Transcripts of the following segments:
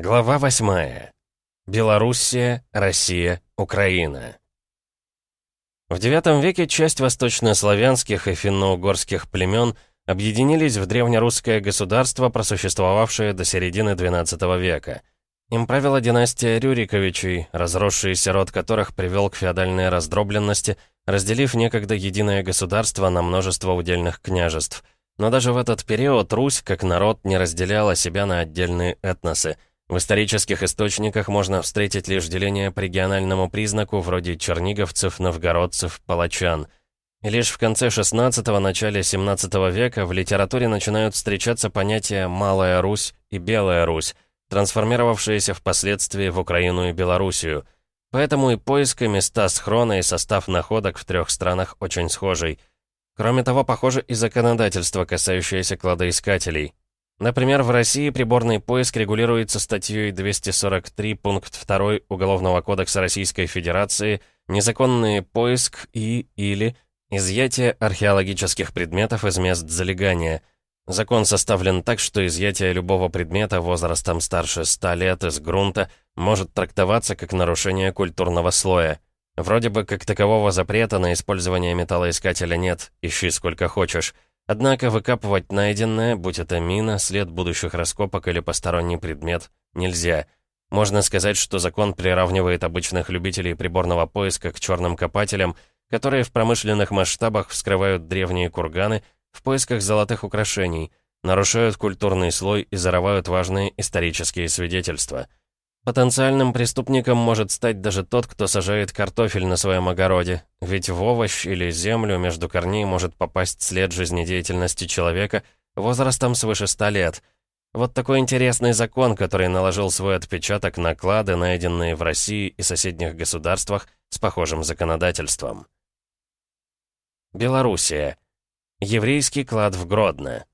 Глава 8. Белоруссия, Россия, Украина. В IX веке часть восточнославянских и финно-угорских племен объединились в древнерусское государство, просуществовавшее до середины XII века. Им правила династия Рюриковичей, разросшийся род которых привел к феодальной раздробленности, разделив некогда единое государство на множество удельных княжеств. Но даже в этот период Русь, как народ, не разделяла себя на отдельные этносы – в исторических источниках можно встретить лишь деление по региональному признаку, вроде черниговцев, новгородцев, палачан. И лишь в конце XVI – начале XVII века в литературе начинают встречаться понятия «Малая Русь» и «Белая Русь», трансформировавшиеся впоследствии в Украину и Белоруссию. Поэтому и поиск, места схрона, и состав находок в трех странах очень схожий. Кроме того, похоже и законодательство, касающееся кладоискателей. Например, в России приборный поиск регулируется статьей 243 пункт 2 Уголовного кодекса Российской Федерации «Незаконный поиск и или изъятие археологических предметов из мест залегания». Закон составлен так, что изъятие любого предмета возрастом старше 100 лет из грунта может трактоваться как нарушение культурного слоя. Вроде бы как такового запрета на использование металлоискателя нет, ищи сколько хочешь. Однако выкапывать найденное, будь это мина, след будущих раскопок или посторонний предмет, нельзя. Можно сказать, что закон приравнивает обычных любителей приборного поиска к черным копателям, которые в промышленных масштабах вскрывают древние курганы в поисках золотых украшений, нарушают культурный слой и зарывают важные исторические свидетельства. Потенциальным преступником может стать даже тот, кто сажает картофель на своем огороде, ведь в овощ или землю между корней может попасть след жизнедеятельности человека возрастом свыше ста лет. Вот такой интересный закон, который наложил свой отпечаток на клады, найденные в России и соседних государствах с похожим законодательством. Белоруссия. Еврейский клад в Гродно.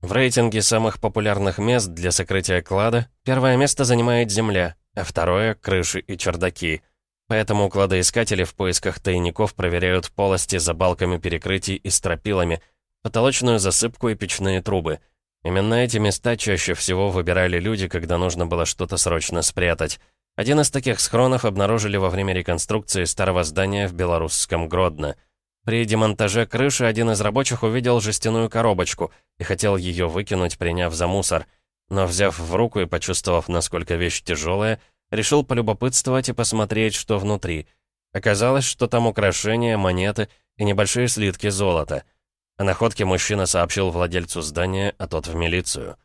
В рейтинге самых популярных мест для сокрытия клада первое место занимает земля, а второе — крыши и чердаки. Поэтому кладоискатели в поисках тайников проверяют полости за балками перекрытий и стропилами, потолочную засыпку и печные трубы. Именно эти места чаще всего выбирали люди, когда нужно было что-то срочно спрятать. Один из таких схронов обнаружили во время реконструкции старого здания в белорусском Гродно — при демонтаже крыши один из рабочих увидел жестяную коробочку и хотел ее выкинуть, приняв за мусор. Но взяв в руку и почувствовав, насколько вещь тяжелая, решил полюбопытствовать и посмотреть, что внутри. Оказалось, что там украшения, монеты и небольшие слитки золота. О находке мужчина сообщил владельцу здания, а тот в милицию.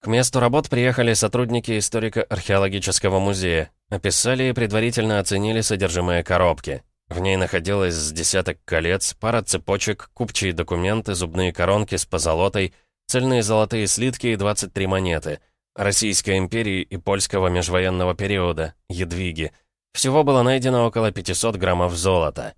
К месту работ приехали сотрудники историко-археологического музея, описали и предварительно оценили содержимое коробки. В ней находилось с десяток колец, пара цепочек, купчие документы, зубные коронки с позолотой, цельные золотые слитки и 23 монеты. Российской империи и польского межвоенного периода, едвиги. Всего было найдено около 500 граммов золота.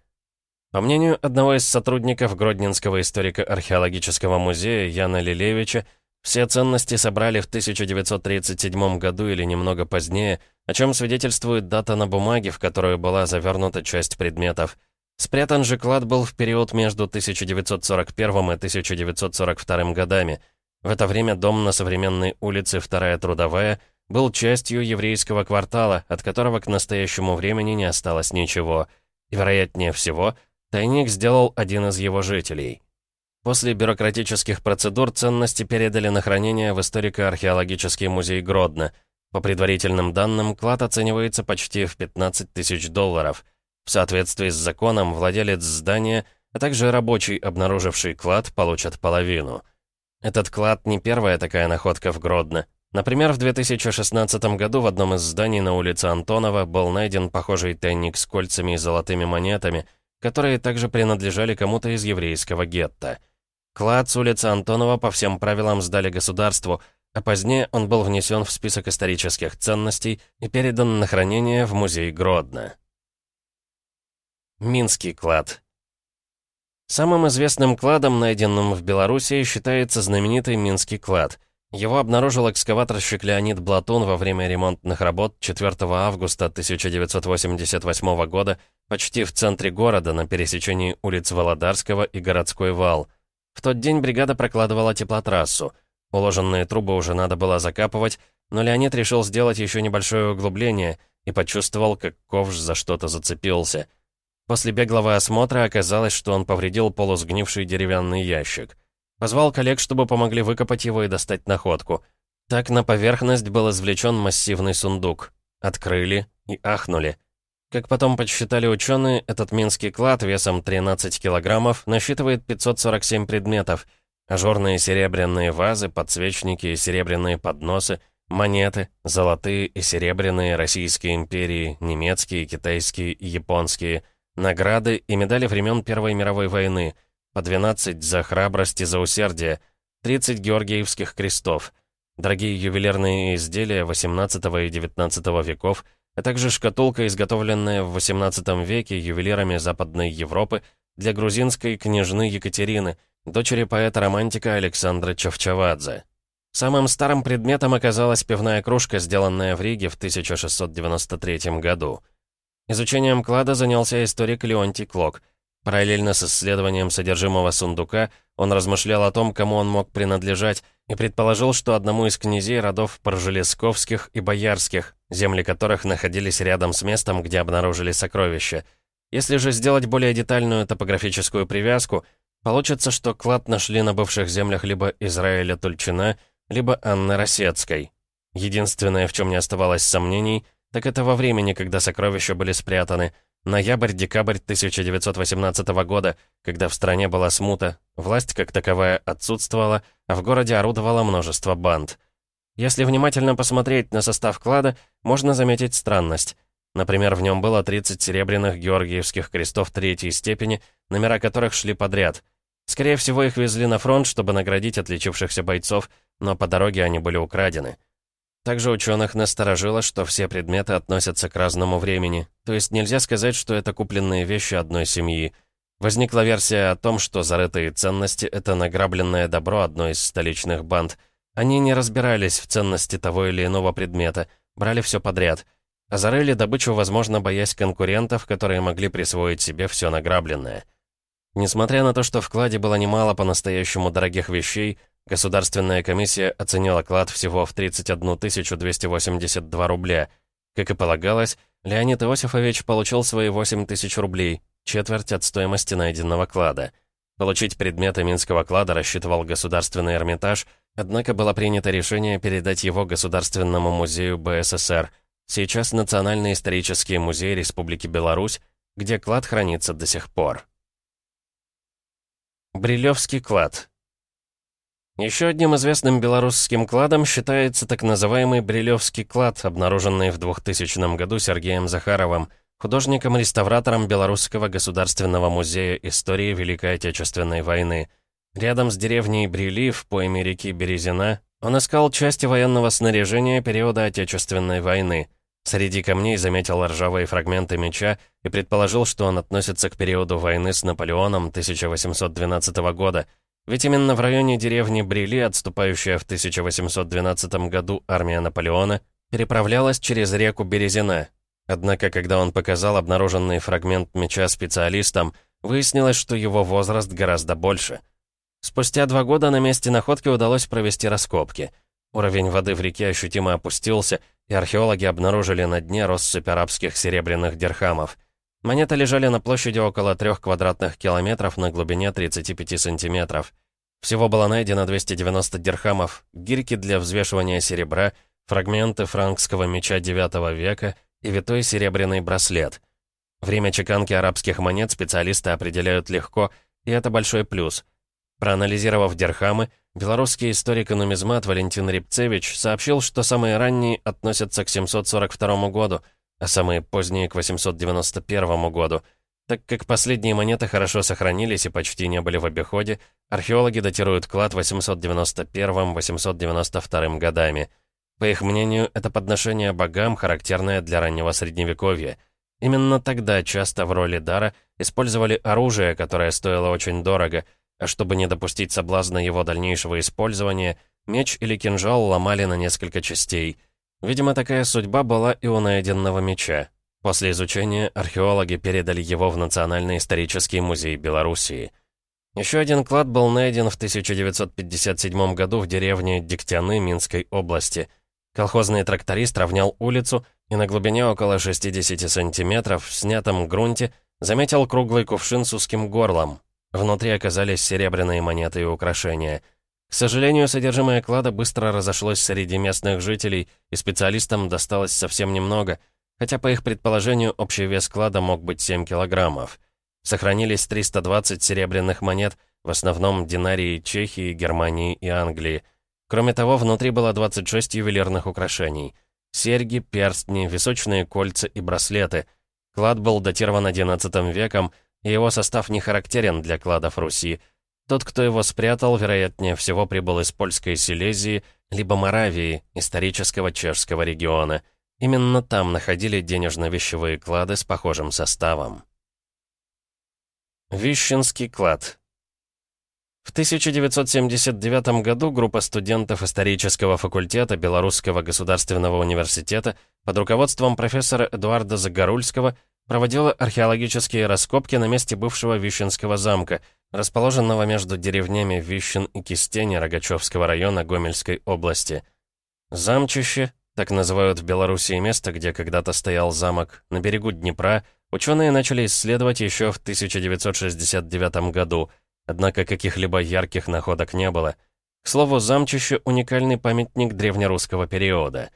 По мнению одного из сотрудников Гродненского историко-археологического музея Яна Лилевича, все ценности собрали в 1937 году или немного позднее, о чем свидетельствует дата на бумаге, в которую была завернута часть предметов. Спрятан же клад был в период между 1941 и 1942 годами. В это время дом на современной улице Вторая Трудовая был частью еврейского квартала, от которого к настоящему времени не осталось ничего. И, вероятнее всего, тайник сделал один из его жителей. После бюрократических процедур ценности передали на хранение в историко-археологический музей Гродно. По предварительным данным, клад оценивается почти в 15 тысяч долларов. В соответствии с законом, владелец здания, а также рабочий, обнаруживший клад, получат половину. Этот клад не первая такая находка в Гродно. Например, в 2016 году в одном из зданий на улице Антонова был найден похожий тайник с кольцами и золотыми монетами, которые также принадлежали кому-то из еврейского гетто. Клад с улицы Антонова по всем правилам сдали государству, а позднее он был внесен в список исторических ценностей и передан на хранение в музей Гродно. Минский клад. Самым известным кладом, найденным в Белоруссии, считается знаменитый Минский клад. Его обнаружил экскаваторщик Леонид Блатун во время ремонтных работ 4 августа 1988 года почти в центре города на пересечении улиц Володарского и Городской вал. В тот день бригада прокладывала теплотрассу. Уложенные трубы уже надо было закапывать, но Леонид решил сделать еще небольшое углубление и почувствовал, как ковш за что-то зацепился. После беглого осмотра оказалось, что он повредил полусгнивший деревянный ящик. Позвал коллег, чтобы помогли выкопать его и достать находку. Так на поверхность был извлечен массивный сундук. Открыли и ахнули. Как потом подсчитали ученые, этот минский клад весом 13 килограммов насчитывает 547 предметов. Ажурные серебряные вазы, подсвечники и серебряные подносы, монеты, золотые и серебряные Российские империи, немецкие, китайские и японские, награды и медали времен Первой мировой войны, по 12 за храбрость и за усердие, 30 георгиевских крестов, дорогие ювелирные изделия 18 и 19 веков – а также шкатулка, изготовленная в XVIII веке ювелирами Западной Европы для грузинской княжны Екатерины, дочери поэта-романтика Александра Чавчавадзе. Самым старым предметом оказалась пивная кружка, сделанная в Риге в 1693 году. Изучением клада занялся историк Леонтий Клок. Параллельно с исследованием содержимого сундука он размышлял о том, кому он мог принадлежать, и предположил, что одному из князей родов Поржелесковских и Боярских, земли которых находились рядом с местом, где обнаружили сокровища. Если же сделать более детальную топографическую привязку, получится, что клад нашли на бывших землях либо Израиля Тульчина, либо Анны Росецкой. Единственное, в чем не оставалось сомнений, так это во времени, когда сокровища были спрятаны – Ноябрь-декабрь 1918 года, когда в стране была смута, власть как таковая отсутствовала, а в городе орудовало множество банд. Если внимательно посмотреть на состав клада, можно заметить странность. Например, в нем было 30 серебряных георгиевских крестов третьей степени, номера которых шли подряд. Скорее всего, их везли на фронт, чтобы наградить отличившихся бойцов, но по дороге они были украдены. Также ученых насторожило, что все предметы относятся к разному времени, то есть нельзя сказать, что это купленные вещи одной семьи. Возникла версия о том, что зарытые ценности — это награбленное добро одной из столичных банд. Они не разбирались в ценности того или иного предмета, брали все подряд. А зарыли добычу, возможно, боясь конкурентов, которые могли присвоить себе все награбленное. Несмотря на то, что в кладе было немало по-настоящему дорогих вещей, Государственная комиссия оценила клад всего в 31 282 рубля. Как и полагалось, Леонид Иосифович получил свои 8 тысяч рублей, четверть от стоимости найденного клада. Получить предметы Минского клада рассчитывал Государственный Эрмитаж, однако было принято решение передать его Государственному музею БССР, сейчас Национальный исторический музей Республики Беларусь, где клад хранится до сих пор. Брилевский клад еще одним известным белорусским кладом считается так называемый Брилевский клад, обнаруженный в 2000 году Сергеем Захаровым, художником-реставратором Белорусского государственного музея истории Великой Отечественной войны. Рядом с деревней Брили в пойме реки Березина он искал части военного снаряжения периода Отечественной войны. Среди камней заметил ржавые фрагменты меча и предположил, что он относится к периоду войны с Наполеоном 1812 года – ведь именно в районе деревни Брили, отступающая в 1812 году армия Наполеона, переправлялась через реку Березина. Однако, когда он показал обнаруженный фрагмент меча специалистам, выяснилось, что его возраст гораздо больше. Спустя два года на месте находки удалось провести раскопки. Уровень воды в реке ощутимо опустился, и археологи обнаружили на дне россыпь арабских серебряных дирхамов. Монеты лежали на площади около трех квадратных километров на глубине 35 сантиметров. Всего было найдено 290 дирхамов, гирьки для взвешивания серебра, фрагменты франкского меча IX века и витой серебряный браслет. Время чеканки арабских монет специалисты определяют легко, и это большой плюс. Проанализировав дирхамы, белорусский историк и нумизмат Валентин Рябцевич сообщил, что самые ранние относятся к 742 году — а самые поздние к 891 году. Так как последние монеты хорошо сохранились и почти не были в обиходе, археологи датируют клад 891-892 годами. По их мнению, это подношение богам, характерное для раннего средневековья. Именно тогда часто в роли дара использовали оружие, которое стоило очень дорого, а чтобы не допустить соблазна его дальнейшего использования, меч или кинжал ломали на несколько частей – Видимо, такая судьба была и у найденного меча. После изучения археологи передали его в Национальный исторический музей Белоруссии. Еще один клад был найден в 1957 году в деревне Дегтяны Минской области. Колхозный тракторист равнял улицу и на глубине около 60 сантиметров в снятом грунте заметил круглый кувшин с узким горлом. Внутри оказались серебряные монеты и украшения. К сожалению, содержимое клада быстро разошлось среди местных жителей, и специалистам досталось совсем немного, хотя, по их предположению, общий вес клада мог быть 7 килограммов. Сохранились 320 серебряных монет, в основном динарии Чехии, Германии и Англии. Кроме того, внутри было 26 ювелирных украшений. Серьги, перстни, височные кольца и браслеты. Клад был датирован XI веком, и его состав не характерен для кладов Руси. Тот, кто его спрятал, вероятнее всего прибыл из польской Силезии, либо Моравии, исторического чешского региона. Именно там находили денежно-вещевые клады с похожим составом. Вищенский клад. В 1979 году группа студентов исторического факультета Белорусского государственного университета под руководством профессора Эдуарда Загорульского проводила археологические раскопки на месте бывшего Вищенского замка, расположенного между деревнями Вищен и Кистени Рогачевского района Гомельской области. Замчище, так называют в Белоруссии место, где когда-то стоял замок, на берегу Днепра – Ученые начали исследовать еще в 1969 году, однако каких-либо ярких находок не было. К слову, замчище — уникальный памятник древнерусского периода.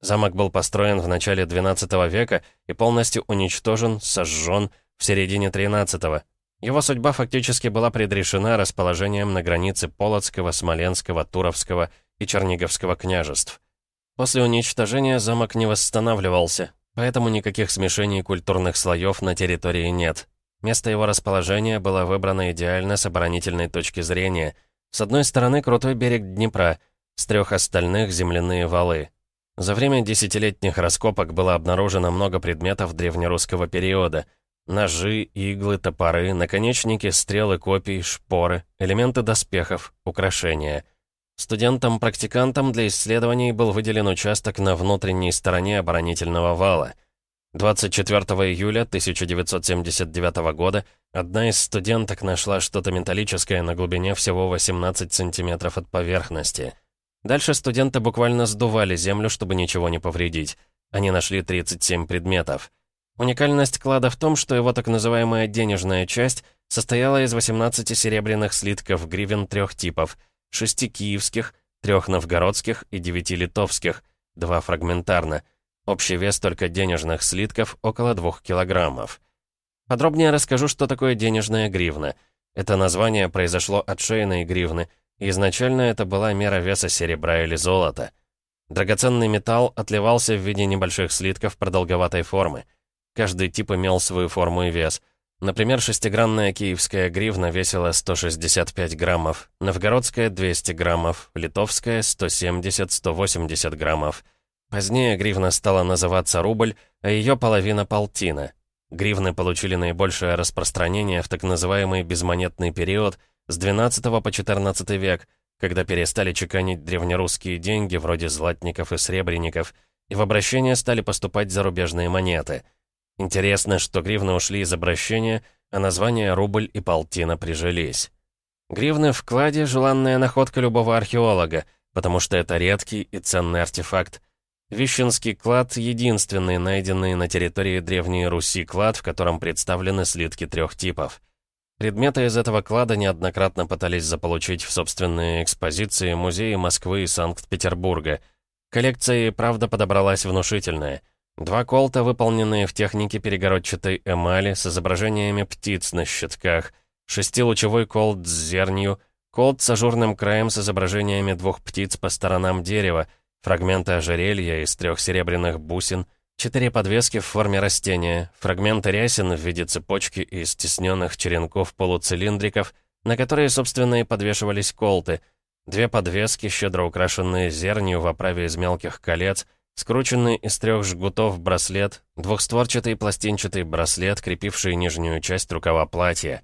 Замок был построен в начале XII века и полностью уничтожен, сожжен в середине XIII. Его судьба фактически была предрешена расположением на границе Полоцкого, Смоленского, Туровского и Черниговского княжеств. После уничтожения замок не восстанавливался, Поэтому никаких смешений культурных слоев на территории нет. Место его расположения было выбрано идеально с оборонительной точки зрения. С одной стороны крутой берег Днепра, с трех остальных земляные валы. За время десятилетних раскопок было обнаружено много предметов древнерусского периода. Ножи, иглы, топоры, наконечники, стрелы, копий, шпоры, элементы доспехов, украшения. Студентам-практикантам для исследований был выделен участок на внутренней стороне оборонительного вала. 24 июля 1979 года одна из студенток нашла что-то металлическое на глубине всего 18 сантиметров от поверхности. Дальше студенты буквально сдували землю, чтобы ничего не повредить. Они нашли 37 предметов. Уникальность клада в том, что его так называемая денежная часть состояла из 18 серебряных слитков гривен трех типов — шести киевских, трех новгородских и девяти литовских, два фрагментарно. Общий вес только денежных слитков около двух килограммов. Подробнее расскажу, что такое денежная гривна. Это название произошло от шейной гривны, и изначально это была мера веса серебра или золота. Драгоценный металл отливался в виде небольших слитков продолговатой формы. Каждый тип имел свою форму и вес — Например, шестигранная киевская гривна весила 165 граммов, новгородская — 200 граммов, литовская — 170-180 граммов. Позднее гривна стала называться рубль, а ее половина — полтина. Гривны получили наибольшее распространение в так называемый безмонетный период с 12 по 14 век, когда перестали чеканить древнерусские деньги вроде златников и сребреников, и в обращение стали поступать зарубежные монеты — Интересно, что гривны ушли из обращения, а названия рубль и полтина прижились. Гривны в кладе — желанная находка любого археолога, потому что это редкий и ценный артефакт. Вищенский клад — единственный найденный на территории Древней Руси клад, в котором представлены слитки трех типов. Предметы из этого клада неоднократно пытались заполучить в собственные экспозиции музеи Москвы и Санкт-Петербурга. Коллекция и правда подобралась внушительная — Два колта, выполненные в технике перегородчатой эмали с изображениями птиц на щитках, шестилучевой колт с зернью, колт с ажурным краем с изображениями двух птиц по сторонам дерева, фрагменты ожерелья из трех серебряных бусин, четыре подвески в форме растения, фрагменты рясин в виде цепочки из стесненных черенков-полуцилиндриков, на которые, собственно, и подвешивались колты, две подвески, щедро украшенные зернью в оправе из мелких колец — Скрученный из трех жгутов браслет, двухстворчатый пластинчатый браслет, крепивший нижнюю часть рукава платья.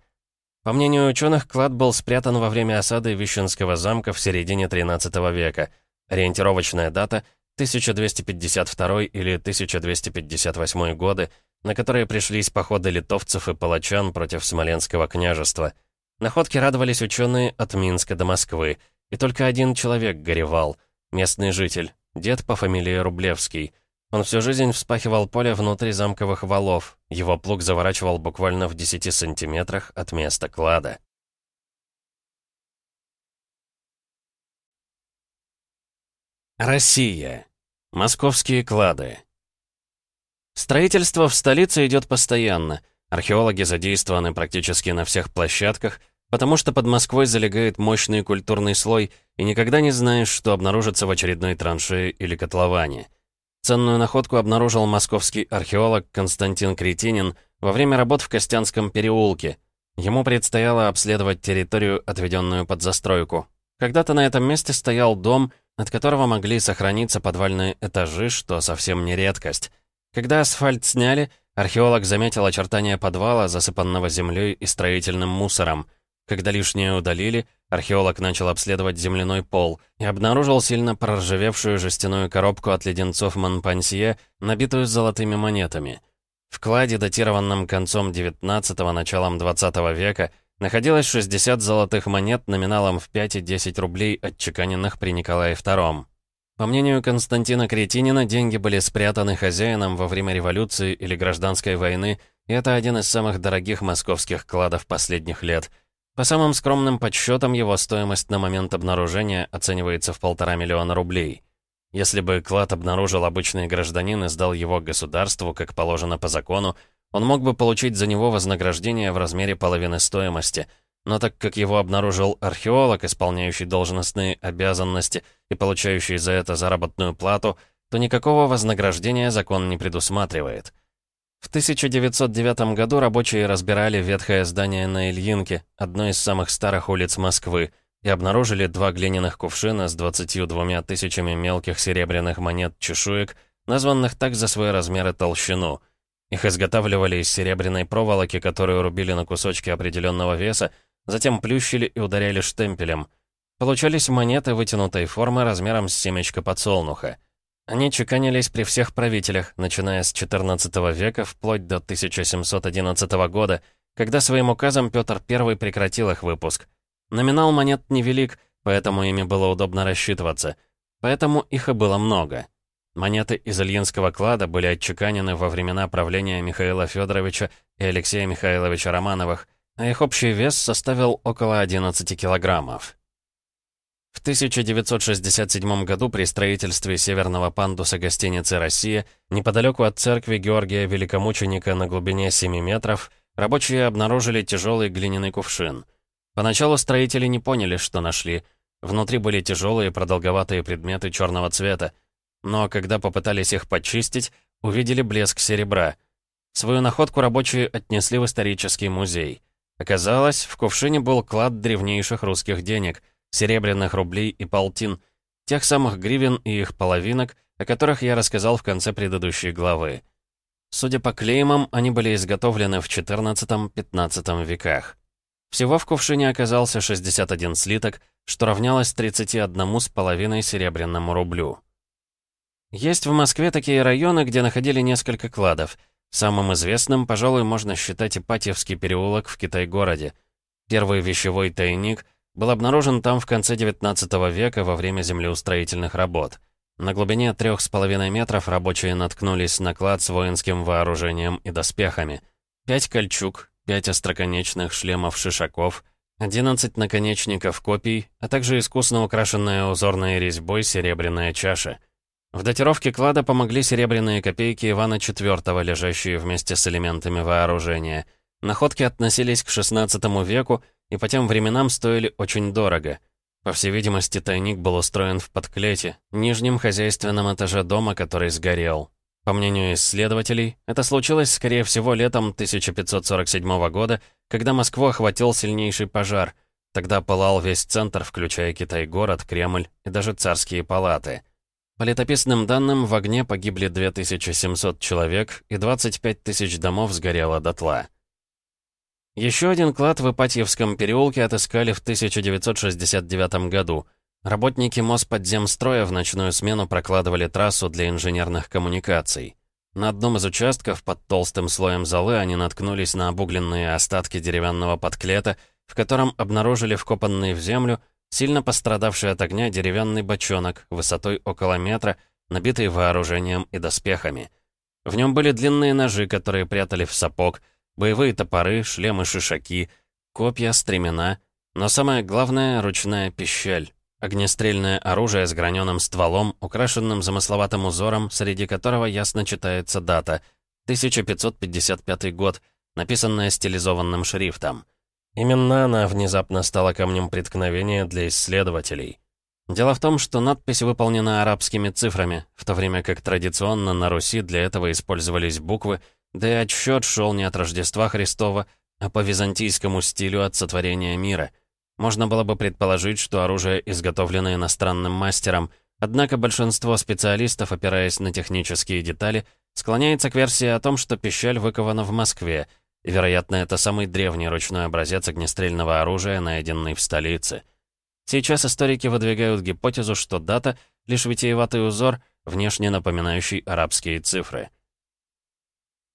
По мнению ученых, клад был спрятан во время осады Вищенского замка в середине XIII века. Ориентировочная дата — 1252 или 1258 годы, на которые пришлись походы литовцев и палачан против Смоленского княжества. Находки радовались ученые от Минска до Москвы, и только один человек горевал — местный житель, дед по фамилии Рублевский. Он всю жизнь вспахивал поле внутри замковых валов. Его плуг заворачивал буквально в 10 сантиметрах от места клада. Россия. Московские клады. Строительство в столице идет постоянно. Археологи задействованы практически на всех площадках, потому что под Москвой залегает мощный культурный слой, и никогда не знаешь, что обнаружится в очередной траншее или котловане. Ценную находку обнаружил московский археолог Константин Кретинин во время работ в Костянском переулке. Ему предстояло обследовать территорию, отведенную под застройку. Когда-то на этом месте стоял дом, от которого могли сохраниться подвальные этажи, что совсем не редкость. Когда асфальт сняли, археолог заметил очертания подвала, засыпанного землей и строительным мусором. Когда лишнее удалили, археолог начал обследовать земляной пол и обнаружил сильно проржавевшую жестяную коробку от леденцов Монпансье, набитую золотыми монетами. В кладе, датированном концом 19-го, началом 20 века, находилось 60 золотых монет номиналом в 5 и 10 рублей, отчеканенных при Николае II. По мнению Константина Кретинина, деньги были спрятаны хозяином во время революции или гражданской войны, и это один из самых дорогих московских кладов последних лет. По самым скромным подсчетам, его стоимость на момент обнаружения оценивается в полтора миллиона рублей. Если бы клад обнаружил обычный гражданин и сдал его государству, как положено по закону, он мог бы получить за него вознаграждение в размере половины стоимости. Но так как его обнаружил археолог, исполняющий должностные обязанности и получающий за это заработную плату, то никакого вознаграждения закон не предусматривает. В 1909 году рабочие разбирали ветхое здание на Ильинке, одной из самых старых улиц Москвы, и обнаружили два глиняных кувшина с 22 тысячами мелких серебряных монет-чешуек, названных так за свой размер и толщину. Их изготавливали из серебряной проволоки, которую рубили на кусочки определенного веса, затем плющили и ударяли штемпелем. Получались монеты вытянутой формы размером с семечко подсолнуха. Они чеканились при всех правителях, начиная с XIV века вплоть до 1711 года, когда своим указом Петр I прекратил их выпуск. Номинал монет невелик, поэтому ими было удобно рассчитываться. Поэтому их и было много. Монеты из Ильинского клада были отчеканены во времена правления Михаила Федоровича и Алексея Михайловича Романовых, а их общий вес составил около 11 килограммов. В 1967 году при строительстве северного пандуса гостиницы «Россия» неподалеку от церкви Георгия Великомученика на глубине 7 метров рабочие обнаружили тяжелый глиняный кувшин. Поначалу строители не поняли, что нашли. Внутри были тяжелые продолговатые предметы черного цвета, но когда попытались их почистить, увидели блеск серебра. Свою находку рабочие отнесли в исторический музей. Оказалось, в кувшине был клад древнейших русских денег, серебряных рублей и полтин, тех самых гривен и их половинок, о которых я рассказал в конце предыдущей главы. Судя по клеймам, они были изготовлены в XIV-XV веках. Всего в кувшине оказался 61 слиток, что равнялось 31 с половиной серебряному рублю. Есть в Москве такие районы, где находили несколько кладов. Самым известным, пожалуй, можно считать Ипатьевский переулок в Китай-городе. Первый вещевой тайник был обнаружен там в конце XIX века во время землеустроительных работ. На глубине трех с половиной метров рабочие наткнулись на клад с воинским вооружением и доспехами. Пять кольчуг, пять остроконечных шлемов-шишаков, одиннадцать наконечников копий, а также искусно украшенная узорной резьбой серебряная чаша — в датировке клада помогли серебряные копейки Ивана IV, лежащие вместе с элементами вооружения. Находки относились к XVI веку и по тем временам стоили очень дорого. По всей видимости, тайник был устроен в подклете, нижнем хозяйственном этаже дома, который сгорел. По мнению исследователей, это случилось, скорее всего, летом 1547 года, когда Москву охватил сильнейший пожар. Тогда пылал весь центр, включая Китай-город, Кремль и даже царские палаты. По летописным данным, в огне погибли 2700 человек и 25 тысяч домов сгорело дотла. Еще один клад в Ипатьевском переулке отыскали в 1969 году. Работники Мосподземстроя в ночную смену прокладывали трассу для инженерных коммуникаций. На одном из участков под толстым слоем золы они наткнулись на обугленные остатки деревянного подклета, в котором обнаружили вкопанный в землю сильно пострадавший от огня деревянный бочонок, высотой около метра, набитый вооружением и доспехами. В нем были длинные ножи, которые прятали в сапог, боевые топоры, шлемы-шишаки, копья, стремена, но самое главное — ручная пищаль. Огнестрельное оружие с граненым стволом, украшенным замысловатым узором, среди которого ясно читается дата — 1555 год, написанная стилизованным шрифтом. Именно она внезапно стала камнем преткновения для исследователей. Дело в том, что надпись выполнена арабскими цифрами, в то время как традиционно на Руси для этого использовались буквы, да и отсчет шел не от Рождества Христова, а по византийскому стилю от сотворения мира. Можно было бы предположить, что оружие изготовлено иностранным мастером, однако большинство специалистов, опираясь на технические детали, склоняется к версии о том, что пищаль выкована в Москве, вероятно, это самый древний ручной образец огнестрельного оружия, найденный в столице. Сейчас историки выдвигают гипотезу, что дата — лишь витиеватый узор, внешне напоминающий арабские цифры.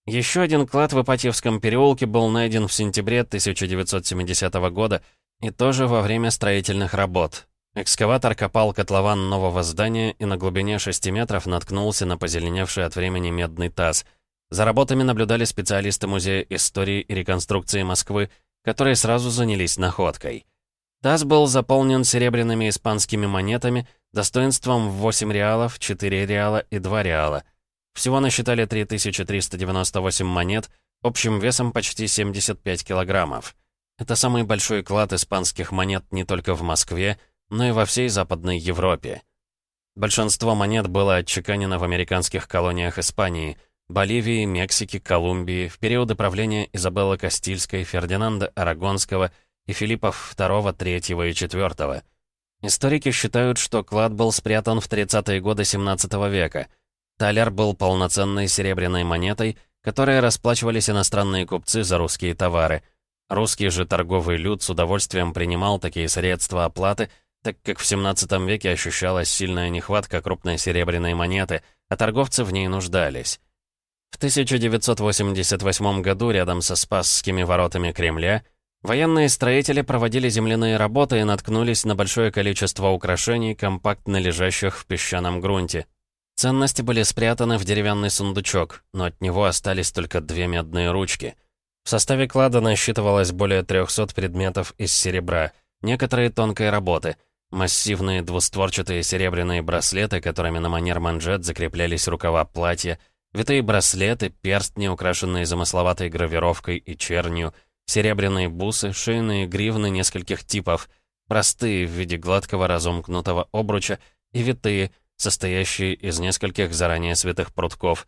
Еще один клад в Ипатьевском переулке был найден в сентябре 1970 года и тоже во время строительных работ. Экскаватор копал котлован нового здания и на глубине 6 метров наткнулся на позеленевший от времени медный таз — за работами наблюдали специалисты Музея истории и реконструкции Москвы, которые сразу занялись находкой. Таз был заполнен серебряными испанскими монетами, достоинством в 8 реалов, 4 реала и 2 реала. Всего насчитали 3398 монет, общим весом почти 75 килограммов. Это самый большой клад испанских монет не только в Москве, но и во всей Западной Европе. Большинство монет было отчеканено в американских колониях Испании – Боливии, Мексики, Колумбии в периоды правления Изабеллы Кастильской, Фердинанда Арагонского и Филиппов II, III и IV. Историки считают, что клад был спрятан в 30-е годы 17 века. Талер был полноценной серебряной монетой, которой расплачивались иностранные купцы за русские товары. Русский же торговый люд с удовольствием принимал такие средства оплаты, так как в 17 веке ощущалась сильная нехватка крупной серебряной монеты, а торговцы в ней нуждались. В 1988 году рядом со Спасскими воротами Кремля военные строители проводили земляные работы и наткнулись на большое количество украшений, компактно лежащих в песчаном грунте. Ценности были спрятаны в деревянный сундучок, но от него остались только две медные ручки. В составе клада насчитывалось более 300 предметов из серебра, некоторые тонкой работы, массивные двустворчатые серебряные браслеты, которыми на манер манжет закреплялись рукава платья, Витые браслеты, перстни, украшенные замысловатой гравировкой и чернью, серебряные бусы, шейные гривны нескольких типов, простые в виде гладкого разомкнутого обруча и витые, состоящие из нескольких заранее святых прутков,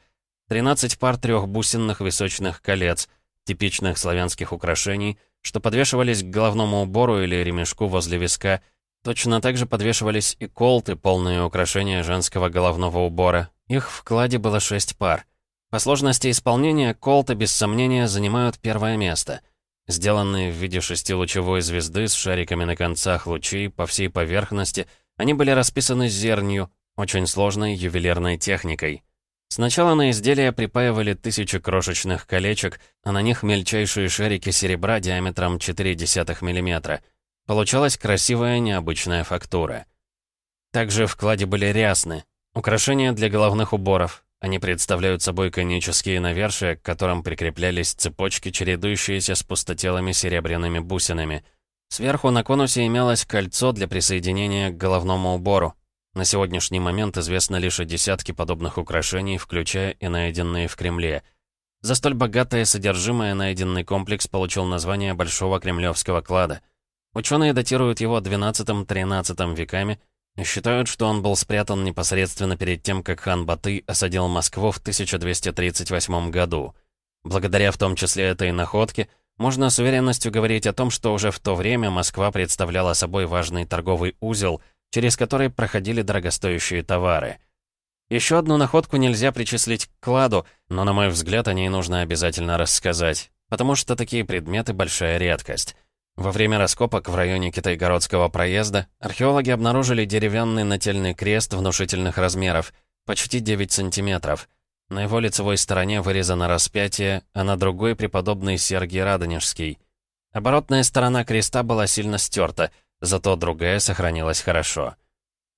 13 пар трехбусинных височных колец, типичных славянских украшений, что подвешивались к головному убору или ремешку возле виска, точно так же подвешивались и колты, полные украшения женского головного убора, их в кладе было шесть пар. По сложности исполнения колты, без сомнения, занимают первое место. Сделанные в виде шестилучевой звезды с шариками на концах лучей по всей поверхности, они были расписаны зернью, очень сложной ювелирной техникой. Сначала на изделия припаивали тысячи крошечных колечек, а на них мельчайшие шарики серебра диаметром 0,4 мм. Получалась красивая необычная фактура. Также в кладе были рясны, Украшения для головных уборов. Они представляют собой конические навершия, к которым прикреплялись цепочки, чередующиеся с пустотелыми серебряными бусинами. Сверху на конусе имелось кольцо для присоединения к головному убору. На сегодняшний момент известно лишь о десятке подобных украшений, включая и найденные в Кремле. За столь богатое содержимое найденный комплекс получил название Большого Кремлевского клада. Ученые датируют его XII-XIII веками – Считают, что он был спрятан непосредственно перед тем, как хан Баты осадил Москву в 1238 году. Благодаря в том числе этой находке, можно с уверенностью говорить о том, что уже в то время Москва представляла собой важный торговый узел, через который проходили дорогостоящие товары. Еще одну находку нельзя причислить к кладу, но, на мой взгляд, о ней нужно обязательно рассказать, потому что такие предметы — большая редкость. Во время раскопок в районе Китайгородского проезда археологи обнаружили деревянный нательный крест внушительных размеров, почти 9 сантиметров. На его лицевой стороне вырезано распятие, а на другой — преподобный Сергий Радонежский. Оборотная сторона креста была сильно стерта, зато другая сохранилась хорошо.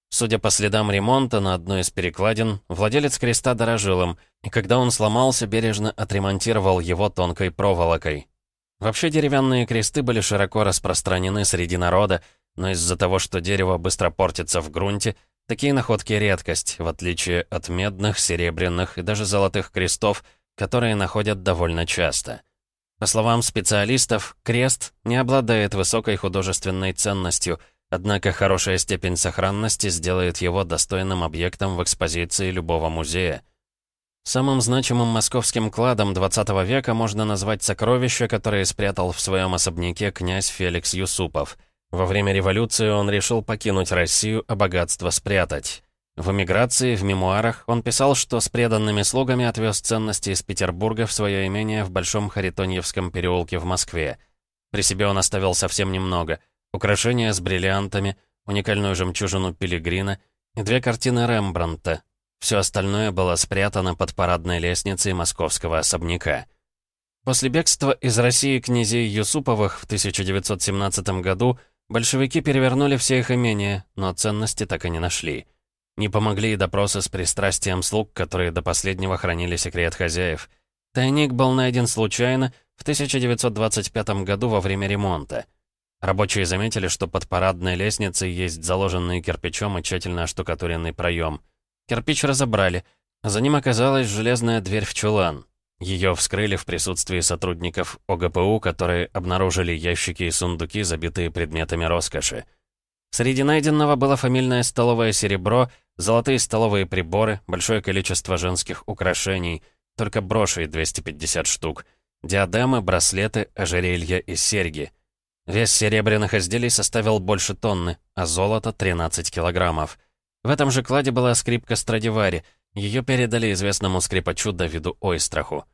Судя по следам ремонта на одной из перекладин, владелец креста дорожил им, и когда он сломался, бережно отремонтировал его тонкой проволокой. Вообще деревянные кресты были широко распространены среди народа, но из-за того, что дерево быстро портится в грунте, такие находки редкость, в отличие от медных, серебряных и даже золотых крестов, которые находят довольно часто. По словам специалистов, крест не обладает высокой художественной ценностью – Однако хорошая степень сохранности сделает его достойным объектом в экспозиции любого музея. Самым значимым московским кладом XX века можно назвать сокровища, которые спрятал в своем особняке князь Феликс Юсупов. Во время революции он решил покинуть Россию, а богатство спрятать. В эмиграции, в мемуарах, он писал, что с преданными слугами отвез ценности из Петербурга в свое имение в Большом Харитоньевском переулке в Москве. При себе он оставил совсем немного — украшения с бриллиантами, уникальную жемчужину Пилигрина и две картины Рембрандта. Все остальное было спрятано под парадной лестницей московского особняка. После бегства из России князей Юсуповых в 1917 году большевики перевернули все их имения, но ценности так и не нашли. Не помогли и допросы с пристрастием слуг, которые до последнего хранили секрет хозяев. Тайник был найден случайно в 1925 году во время ремонта. Рабочие заметили, что под парадной лестницей есть заложенный кирпичом и тщательно оштукатуренный проем. Кирпич разобрали. За ним оказалась железная дверь в чулан. Ее вскрыли в присутствии сотрудников ОГПУ, которые обнаружили ящики и сундуки, забитые предметами роскоши. Среди найденного было фамильное столовое серебро, золотые столовые приборы, большое количество женских украшений, только брошей 250 штук, диадемы, браслеты, ожерелья и серьги — Вес серебряных изделий составил больше тонны, а золото — 13 килограммов. В этом же кладе была скрипка Страдивари. Ее передали известному скрипачу Давиду Ойстраху.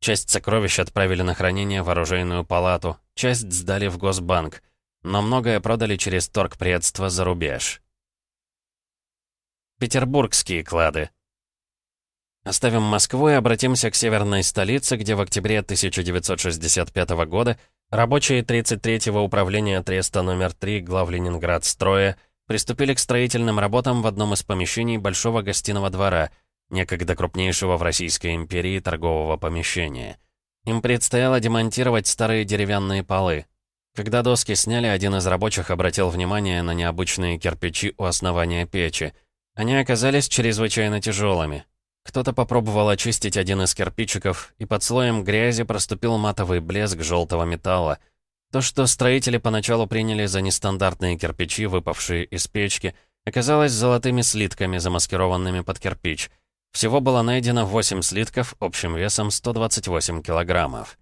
Часть сокровищ отправили на хранение в оружейную палату, часть сдали в Госбанк, но многое продали через торгпредство за рубеж. Петербургские клады. Оставим Москву и обратимся к северной столице, где в октябре 1965 года Рабочие 33-го управления Треста номер 3 глав Ленинград-строя приступили к строительным работам в одном из помещений Большого гостиного двора, некогда крупнейшего в Российской империи торгового помещения. Им предстояло демонтировать старые деревянные полы. Когда доски сняли, один из рабочих обратил внимание на необычные кирпичи у основания печи. Они оказались чрезвычайно тяжелыми. Кто-то попробовал очистить один из кирпичиков, и под слоем грязи проступил матовый блеск желтого металла. То, что строители поначалу приняли за нестандартные кирпичи, выпавшие из печки, оказалось золотыми слитками, замаскированными под кирпич. Всего было найдено 8 слитков общим весом 128 килограммов.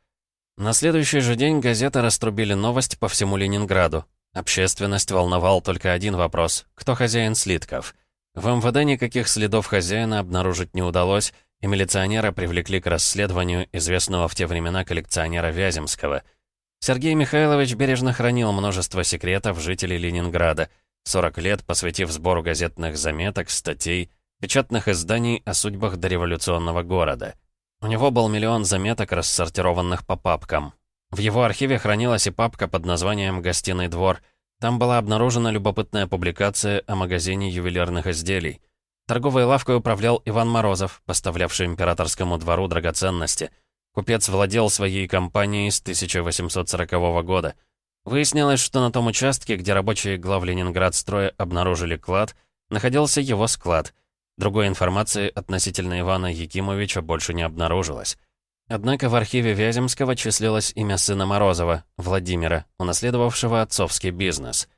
На следующий же день газеты раструбили новость по всему Ленинграду. Общественность волновал только один вопрос — кто хозяин слитков? В МВД никаких следов хозяина обнаружить не удалось, и милиционера привлекли к расследованию известного в те времена коллекционера Вяземского. Сергей Михайлович бережно хранил множество секретов жителей Ленинграда, 40 лет посвятив сбору газетных заметок, статей, печатных изданий о судьбах дореволюционного города. У него был миллион заметок, рассортированных по папкам. В его архиве хранилась и папка под названием «Гостиный двор», там была обнаружена любопытная публикация о магазине ювелирных изделий. Торговой лавкой управлял Иван Морозов, поставлявший императорскому двору драгоценности. Купец владел своей компанией с 1840 года. Выяснилось, что на том участке, где рабочие глав Ленинградстроя обнаружили клад, находился его склад. Другой информации относительно Ивана Якимовича больше не обнаружилось. Однако в архиве Вяземского числилось имя сына Морозова, Владимира, унаследовавшего отцовский бизнес.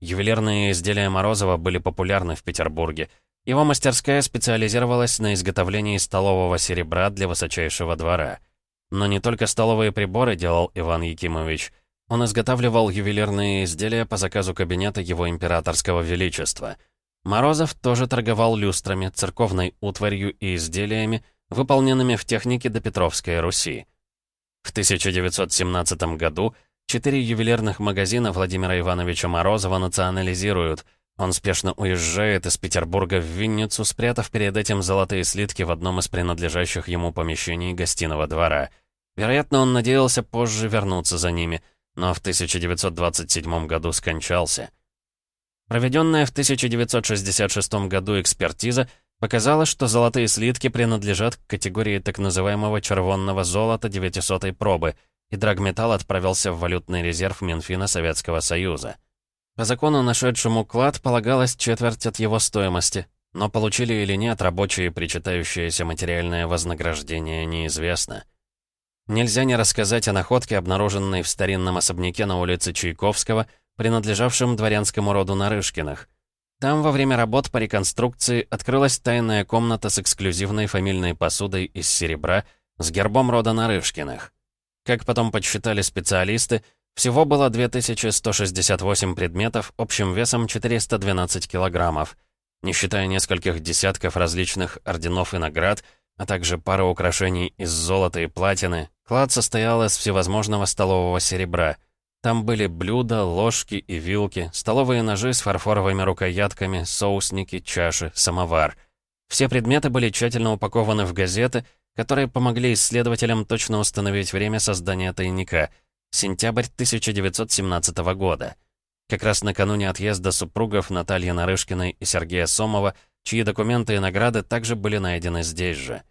Ювелирные изделия Морозова были популярны в Петербурге. Его мастерская специализировалась на изготовлении столового серебра для высочайшего двора. Но не только столовые приборы делал Иван Якимович. Он изготавливал ювелирные изделия по заказу кабинета его императорского величества. Морозов тоже торговал люстрами, церковной утварью и изделиями, выполненными в технике допетровской Руси. В 1917 году четыре ювелирных магазина Владимира Ивановича Морозова национализируют. Он спешно уезжает из Петербурга в Винницу, спрятав перед этим золотые слитки в одном из принадлежащих ему помещений гостиного двора. Вероятно, он надеялся позже вернуться за ними, но в 1927 году скончался. Проведенная в 1966 году экспертиза показала, что золотые слитки принадлежат к категории так называемого червонного золота 900 пробы, и драгметалл отправился в валютный резерв Минфина Советского Союза. По закону, нашедшему клад, полагалась четверть от его стоимости, но получили или нет рабочие причитающееся материальное вознаграждение неизвестно. Нельзя не рассказать о находке, обнаруженной в старинном особняке на улице Чайковского, принадлежавшем дворянскому роду Нарышкиных. Там во время работ по реконструкции открылась тайная комната с эксклюзивной фамильной посудой из серебра с гербом рода Нарышкиных. Как потом подсчитали специалисты, всего было 2168 предметов общим весом 412 килограммов – не считая нескольких десятков различных орденов и наград, а также пары украшений из золота и платины, клад состоял из всевозможного столового серебра. Там были блюда, ложки и вилки, столовые ножи с фарфоровыми рукоятками, соусники, чаши, самовар. Все предметы были тщательно упакованы в газеты, которые помогли исследователям точно установить время создания тайника — сентябрь 1917 года как раз накануне отъезда супругов Натальи Нарышкиной и Сергея Сомова, чьи документы и награды также были найдены здесь же.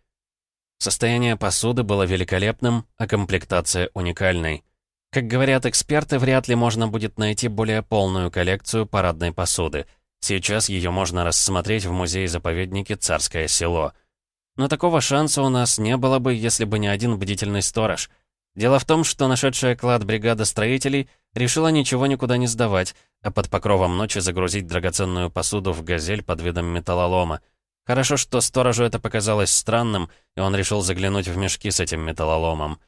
Состояние посуды было великолепным, а комплектация уникальной. Как говорят эксперты, вряд ли можно будет найти более полную коллекцию парадной посуды. Сейчас ее можно рассмотреть в музее-заповеднике «Царское село». Но такого шанса у нас не было бы, если бы не один бдительный сторож. Дело в том, что нашедшая клад бригада строителей Решила ничего никуда не сдавать, а под покровом ночи загрузить драгоценную посуду в «Газель» под видом металлолома. Хорошо, что сторожу это показалось странным, и он решил заглянуть в мешки с этим металлоломом.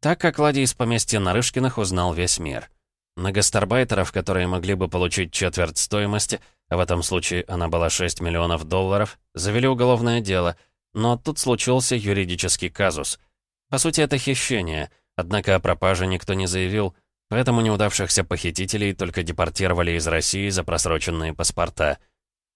Так как Лади из поместья Нарышкиных узнал весь мир. На гастарбайтеров, которые могли бы получить четверть стоимости, а в этом случае она была 6 миллионов долларов, завели уголовное дело, но тут случился юридический казус. По сути, это хищение, однако о пропаже никто не заявил, Поэтому неудавшихся похитителей только депортировали из России за просроченные паспорта.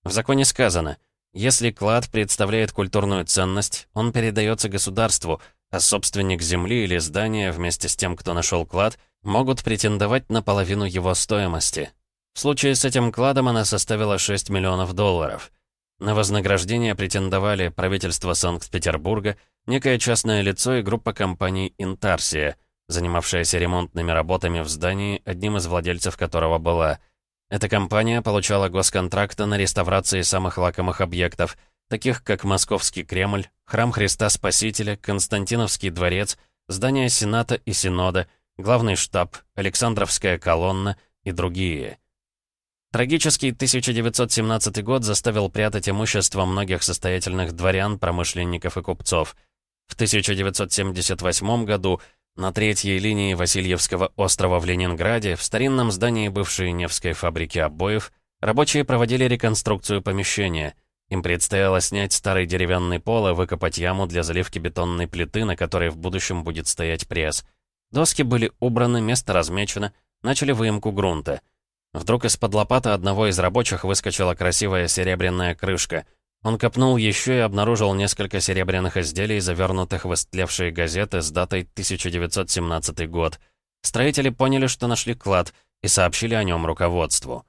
В законе сказано, если клад представляет культурную ценность, он передается государству, а собственник земли или здания вместе с тем, кто нашел клад, могут претендовать на половину его стоимости. В случае с этим кладом она составила 6 миллионов долларов. На вознаграждение претендовали правительство Санкт-Петербурга, некое частное лицо и группа компаний «Интарсия», занимавшаяся ремонтными работами в здании, одним из владельцев которого была. Эта компания получала госконтракты на реставрации самых лакомых объектов, таких как Московский Кремль, Храм Христа Спасителя, Константиновский дворец, здание Сената и Синода, главный штаб, Александровская колонна и другие. Трагический 1917 год заставил прятать имущество многих состоятельных дворян, промышленников и купцов. В 1978 году на третьей линии Васильевского острова в Ленинграде, в старинном здании бывшей Невской фабрики обоев, рабочие проводили реконструкцию помещения. Им предстояло снять старый деревянный пол и выкопать яму для заливки бетонной плиты, на которой в будущем будет стоять пресс. Доски были убраны, место размечено, начали выемку грунта. Вдруг из-под лопаты одного из рабочих выскочила красивая серебряная крышка — он копнул еще и обнаружил несколько серебряных изделий, завернутых в истлевшие газеты с датой 1917 год. Строители поняли, что нашли клад, и сообщили о нем руководству.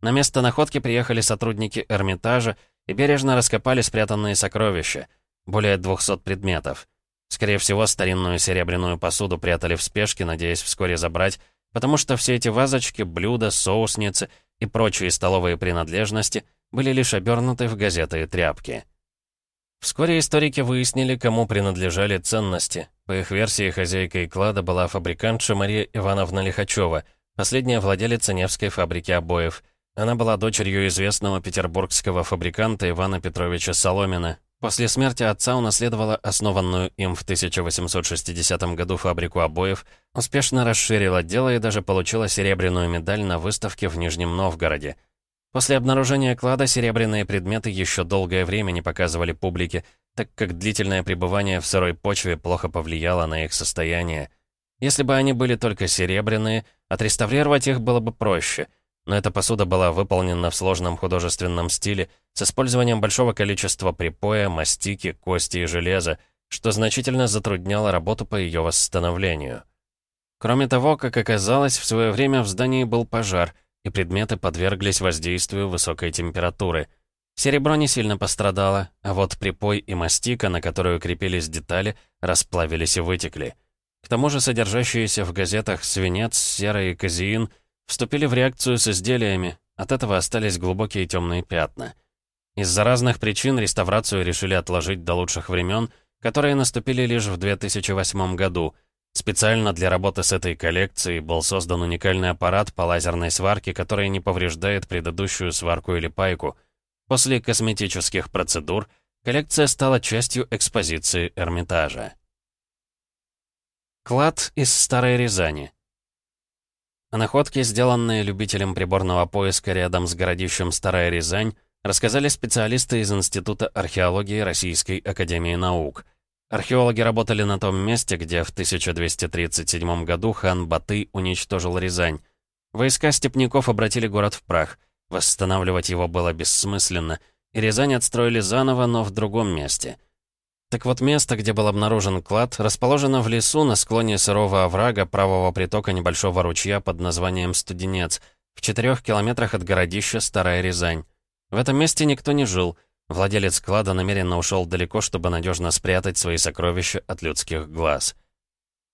На место находки приехали сотрудники Эрмитажа и бережно раскопали спрятанные сокровища. Более 200 предметов. Скорее всего, старинную серебряную посуду прятали в спешке, надеясь вскоре забрать, потому что все эти вазочки, блюда, соусницы и прочие столовые принадлежности — были лишь обернуты в газеты и тряпки. Вскоре историки выяснили, кому принадлежали ценности. По их версии, хозяйкой клада была фабрикантша Мария Ивановна Лихачева, последняя владелица Невской фабрики обоев. Она была дочерью известного петербургского фабриканта Ивана Петровича Соломина. После смерти отца унаследовала основанную им в 1860 году фабрику обоев, успешно расширила дело и даже получила серебряную медаль на выставке в Нижнем Новгороде. После обнаружения клада серебряные предметы еще долгое время не показывали публике, так как длительное пребывание в сырой почве плохо повлияло на их состояние. Если бы они были только серебряные, отреставрировать их было бы проще. Но эта посуда была выполнена в сложном художественном стиле с использованием большого количества припоя, мастики, кости и железа, что значительно затрудняло работу по ее восстановлению. Кроме того, как оказалось, в свое время в здании был пожар — и предметы подверглись воздействию высокой температуры. Серебро не сильно пострадало, а вот припой и мастика, на которую крепились детали, расплавились и вытекли. К тому же содержащиеся в газетах свинец, сера и казеин вступили в реакцию с изделиями, от этого остались глубокие темные пятна. Из-за разных причин реставрацию решили отложить до лучших времен, которые наступили лишь в 2008 году. Специально для работы с этой коллекцией был создан уникальный аппарат по лазерной сварке, который не повреждает предыдущую сварку или пайку. После косметических процедур коллекция стала частью экспозиции Эрмитажа. Клад из Старой Рязани. находки, сделанные любителем приборного поиска рядом с городищем Старая Рязань, рассказали специалисты из Института археологии Российской Академии Наук. Археологи работали на том месте, где в 1237 году хан Баты уничтожил Рязань. Войска степняков обратили город в прах. Восстанавливать его было бессмысленно, и Рязань отстроили заново, но в другом месте. Так вот, место, где был обнаружен клад, расположено в лесу на склоне сырого оврага правого притока небольшого ручья под названием Студенец, в четырех километрах от городища Старая Рязань. В этом месте никто не жил. Владелец клада намеренно ушел далеко, чтобы надежно спрятать свои сокровища от людских глаз.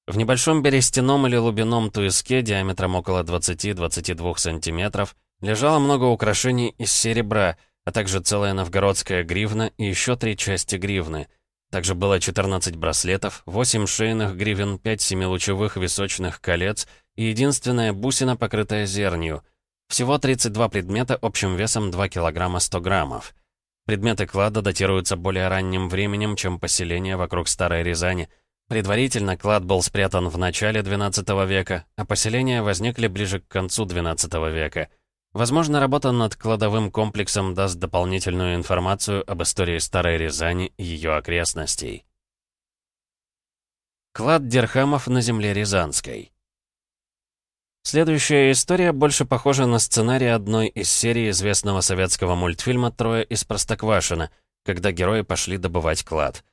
В небольшом берестяном или лубином туиске диаметром около 20-22 сантиметров лежало много украшений из серебра, а также целая новгородская гривна и еще три части гривны. Также было 14 браслетов, 8 шейных гривен, 5 семилучевых височных колец и единственная бусина, покрытая зернью — всего 32 предмета общим весом 2 килограмма 100 граммов. Предметы клада датируются более ранним временем, чем поселение вокруг Старой Рязани. Предварительно клад был спрятан в начале XII века, а поселения возникли ближе к концу XII века. Возможно, работа над кладовым комплексом даст дополнительную информацию об истории Старой Рязани и ее окрестностей. Клад Дерхамов на земле Рязанской Следующая история больше похожа на сценарий одной из серий известного советского мультфильма «Трое из Простоквашино», когда герои пошли добывать клад.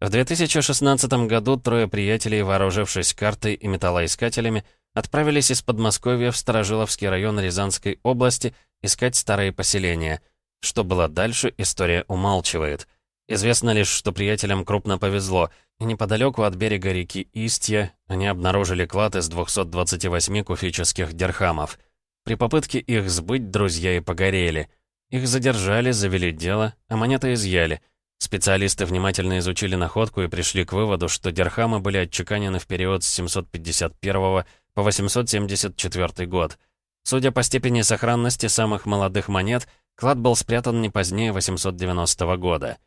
В 2016 году трое приятелей, вооружившись картой и металлоискателями, отправились из Подмосковья в Старожиловский район Рязанской области искать старые поселения. Что было дальше, история умалчивает. Известно лишь, что приятелям крупно повезло — неподалеку от берега реки Истья они обнаружили клад из 228 куфических дирхамов. При попытке их сбыть друзья и погорели. Их задержали, завели дело, а монеты изъяли. Специалисты внимательно изучили находку и пришли к выводу, что дирхамы были отчеканены в период с 751 по 874 год. Судя по степени сохранности самых молодых монет, клад был спрятан не позднее 890 года.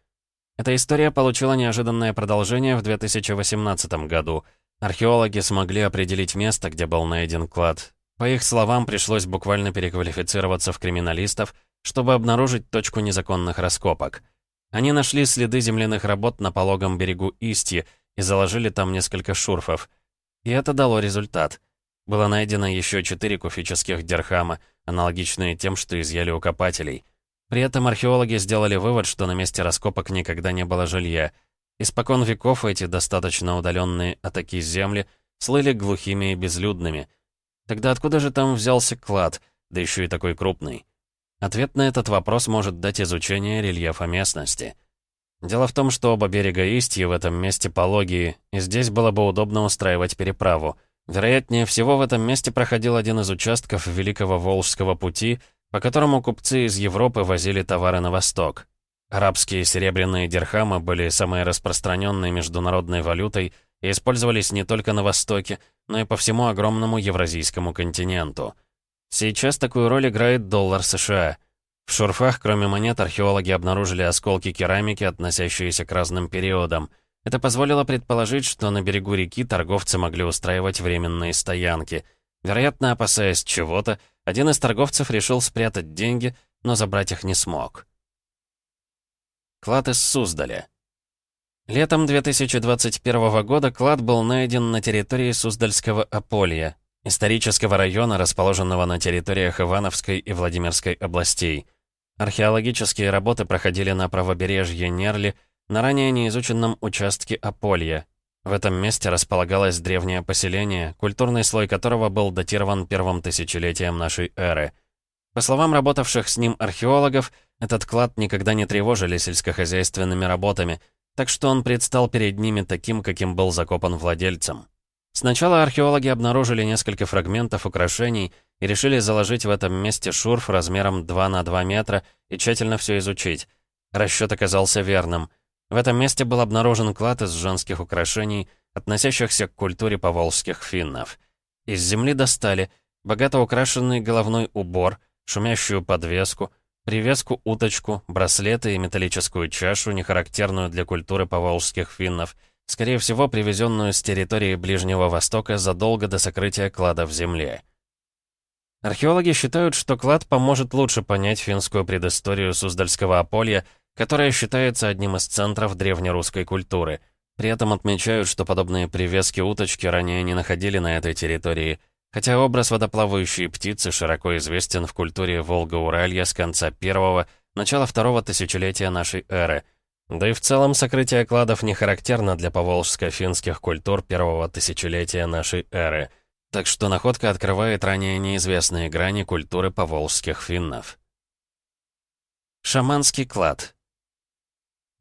Эта история получила неожиданное продолжение в 2018 году. Археологи смогли определить место, где был найден клад. По их словам, пришлось буквально переквалифицироваться в криминалистов, чтобы обнаружить точку незаконных раскопок. Они нашли следы земляных работ на пологом берегу Исти и заложили там несколько шурфов. И это дало результат. Было найдено еще четыре куфических дирхама, аналогичные тем, что изъяли у копателей. При этом археологи сделали вывод, что на месте раскопок никогда не было жилья. Испокон веков эти достаточно удаленные от оки земли слыли глухими и безлюдными. Тогда откуда же там взялся клад, да еще и такой крупный? Ответ на этот вопрос может дать изучение рельефа местности. Дело в том, что оба берега Истьи в этом месте пологие, и здесь было бы удобно устраивать переправу. Вероятнее всего, в этом месте проходил один из участков Великого Волжского пути — по которому купцы из Европы возили товары на восток. Арабские серебряные дирхамы были самой распространенной международной валютой и использовались не только на Востоке, но и по всему огромному евразийскому континенту. Сейчас такую роль играет доллар США. В шурфах, кроме монет, археологи обнаружили осколки керамики, относящиеся к разным периодам. Это позволило предположить, что на берегу реки торговцы могли устраивать временные стоянки. Вероятно, опасаясь чего-то, один из торговцев решил спрятать деньги, но забрать их не смог. Клад из Суздаля. Летом 2021 года клад был найден на территории Суздальского Аполья, исторического района, расположенного на территориях Ивановской и Владимирской областей. Археологические работы проходили на правобережье Нерли, на ранее неизученном участке Аполья, в этом месте располагалось древнее поселение, культурный слой которого был датирован первым тысячелетием нашей эры. По словам работавших с ним археологов, этот клад никогда не тревожили сельскохозяйственными работами, так что он предстал перед ними таким, каким был закопан владельцем. Сначала археологи обнаружили несколько фрагментов украшений и решили заложить в этом месте шурф размером 2 на 2 метра и тщательно все изучить. Расчет оказался верным. В этом месте был обнаружен клад из женских украшений, относящихся к культуре поволжских финнов. Из земли достали богато украшенный головной убор, шумящую подвеску, привеску уточку, браслеты и металлическую чашу, нехарактерную для культуры поволжских финнов, скорее всего, привезенную с территории Ближнего Востока задолго до сокрытия клада в земле. Археологи считают, что клад поможет лучше понять финскую предысторию Суздальского ополья, которое считается одним из центров древнерусской культуры. При этом отмечают, что подобные привески уточки ранее не находили на этой территории, хотя образ водоплавающей птицы широко известен в культуре Волга-Уралья с конца первого, начала второго тысячелетия нашей эры. Да и в целом сокрытие кладов не характерно для поволжско-финских культур первого тысячелетия нашей эры — так что находка открывает ранее неизвестные грани культуры поволжских финнов. Шаманский клад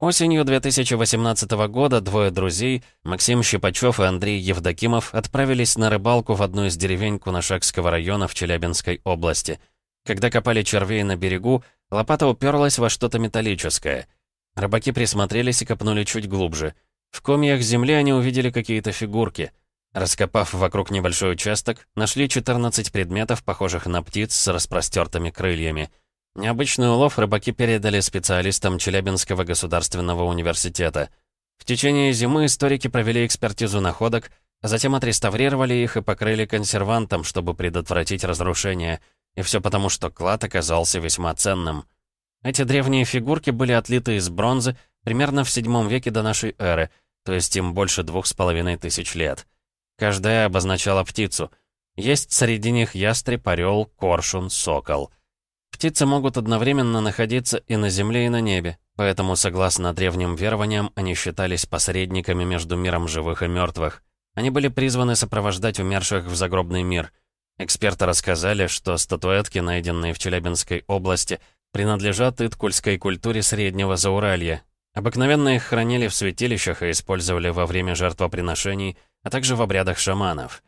Осенью 2018 года двое друзей, Максим Щипачев и Андрей Евдокимов, отправились на рыбалку в одну из деревень Кунашакского района в Челябинской области. Когда копали червей на берегу, лопата уперлась во что-то металлическое. Рыбаки присмотрелись и копнули чуть глубже. В комьях земли они увидели какие-то фигурки — Раскопав вокруг небольшой участок, нашли 14 предметов, похожих на птиц с распростертыми крыльями. Необычный улов рыбаки передали специалистам Челябинского государственного университета. В течение зимы историки провели экспертизу находок, а затем отреставрировали их и покрыли консервантом, чтобы предотвратить разрушение. И все потому, что клад оказался весьма ценным. Эти древние фигурки были отлиты из бронзы примерно в 7 веке до нашей эры, то есть им больше двух с половиной тысяч лет. Каждая обозначала птицу. Есть среди них ястреб, орел, коршун, сокол. Птицы могут одновременно находиться и на земле, и на небе, поэтому, согласно древним верованиям, они считались посредниками между миром живых и мертвых. Они были призваны сопровождать умерших в загробный мир. Эксперты рассказали, что статуэтки, найденные в Челябинской области, принадлежат иткульской культуре Среднего Зауралья. Обыкновенно их хранили в святилищах и использовали во время жертвоприношений – а также в обрядах шаманов.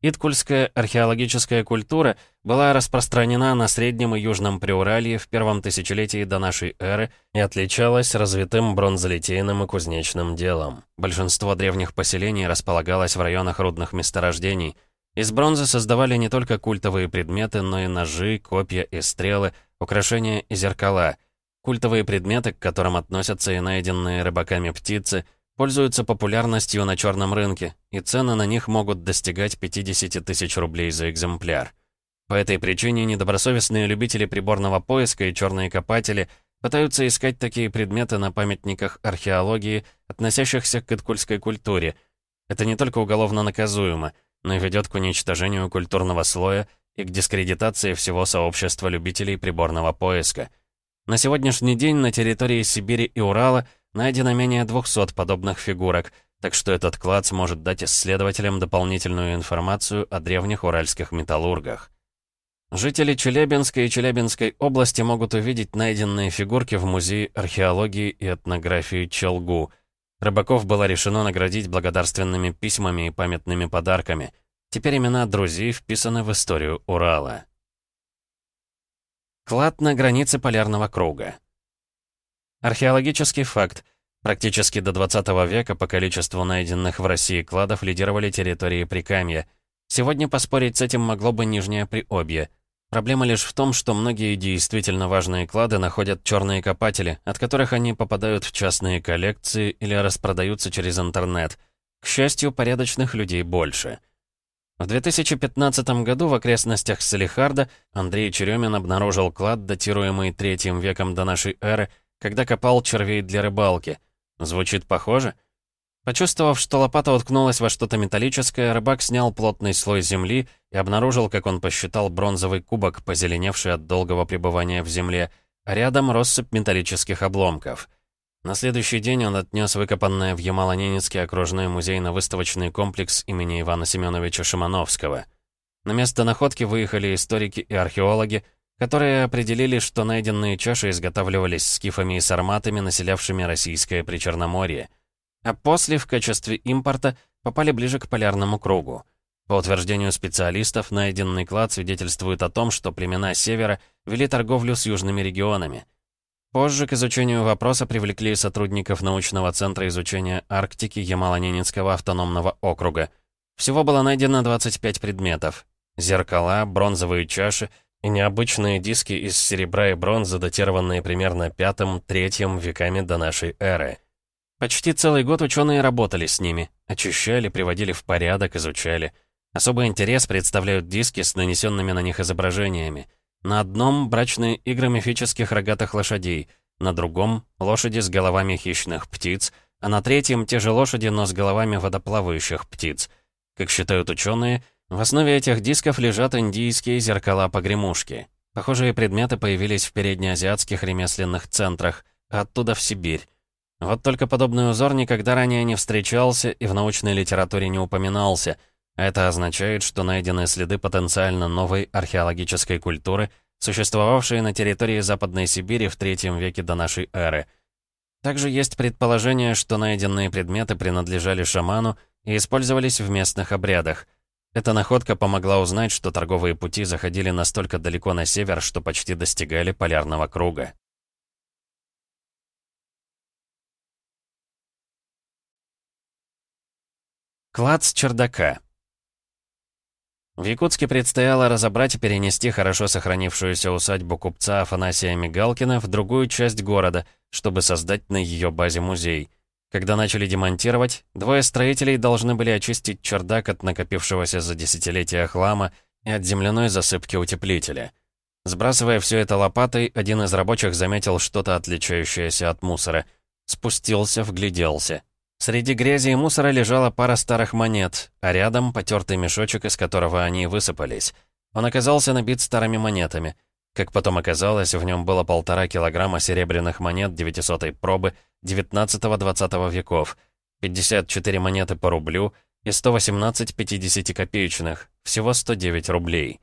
Иткульская археологическая культура была распространена на Среднем и Южном Приуралье в первом тысячелетии до нашей эры и отличалась развитым бронзолитейным и кузнечным делом. Большинство древних поселений располагалось в районах рудных месторождений. Из бронзы создавали не только культовые предметы, но и ножи, копья и стрелы, украшения и зеркала. Культовые предметы, к которым относятся и найденные рыбаками птицы – пользуются популярностью на черном рынке, и цены на них могут достигать 50 тысяч рублей за экземпляр. По этой причине недобросовестные любители приборного поиска и черные копатели пытаются искать такие предметы на памятниках археологии, относящихся к иткульской культуре. Это не только уголовно наказуемо, но и ведет к уничтожению культурного слоя и к дискредитации всего сообщества любителей приборного поиска. На сегодняшний день на территории Сибири и Урала – Найдено менее 200 подобных фигурок, так что этот клад сможет дать исследователям дополнительную информацию о древних уральских металлургах. Жители Челябинской и Челябинской области могут увидеть найденные фигурки в Музее археологии и этнографии Челгу. Рыбаков было решено наградить благодарственными письмами и памятными подарками. Теперь имена друзей вписаны в историю Урала. Клад на границе полярного круга. Археологический факт. Практически до 20 века по количеству найденных в России кладов лидировали территории Прикамья. Сегодня поспорить с этим могло бы Нижнее Приобье. Проблема лишь в том, что многие действительно важные клады находят черные копатели, от которых они попадают в частные коллекции или распродаются через интернет. К счастью, порядочных людей больше. В 2015 году в окрестностях Салихарда Андрей Черемин обнаружил клад, датируемый третьим веком до нашей эры, когда копал червей для рыбалки. Звучит похоже? Почувствовав, что лопата уткнулась во что-то металлическое, рыбак снял плотный слой земли и обнаружил, как он посчитал бронзовый кубок, позеленевший от долгого пребывания в земле, а рядом россыпь металлических обломков. На следующий день он отнес выкопанное в Ямало-Ненецкий окружной музей на выставочный комплекс имени Ивана Семеновича Шимановского. На место находки выехали историки и археологи, которые определили, что найденные чаши изготавливались скифами и сарматами, населявшими российское Причерноморье. А после, в качестве импорта, попали ближе к полярному кругу. По утверждению специалистов, найденный клад свидетельствует о том, что племена Севера вели торговлю с южными регионами. Позже к изучению вопроса привлекли сотрудников научного центра изучения Арктики Ямало-Ненецкого автономного округа. Всего было найдено 25 предметов. Зеркала, бронзовые чаши — и необычные диски из серебра и бронзы, датированные примерно пятым-третьим веками до нашей эры. Почти целый год ученые работали с ними, очищали, приводили в порядок, изучали. Особый интерес представляют диски с нанесенными на них изображениями. На одном — брачные игры мифических рогатых лошадей, на другом — лошади с головами хищных птиц, а на третьем — те же лошади, но с головами водоплавающих птиц. Как считают ученые — в основе этих дисков лежат индийские зеркала-погремушки. Похожие предметы появились в переднеазиатских ремесленных центрах, а оттуда в Сибирь. Вот только подобный узор никогда ранее не встречался и в научной литературе не упоминался. Это означает, что найдены следы потенциально новой археологической культуры, существовавшей на территории Западной Сибири в третьем веке до нашей эры. Также есть предположение, что найденные предметы принадлежали шаману и использовались в местных обрядах – эта находка помогла узнать, что торговые пути заходили настолько далеко на север, что почти достигали полярного круга. Клад с чердака В Якутске предстояло разобрать и перенести хорошо сохранившуюся усадьбу купца Афанасия Мигалкина в другую часть города, чтобы создать на ее базе музей. Когда начали демонтировать, двое строителей должны были очистить чердак от накопившегося за десятилетия хлама и от земляной засыпки утеплителя. Сбрасывая все это лопатой, один из рабочих заметил что-то отличающееся от мусора. Спустился, вгляделся. Среди грязи и мусора лежала пара старых монет, а рядом потертый мешочек, из которого они высыпались. Он оказался набит старыми монетами — как потом оказалось, в нем было полтора килограмма серебряных монет 900-й пробы 19-20 веков, 54 монеты по рублю и 118 50-копеечных, всего 109 рублей.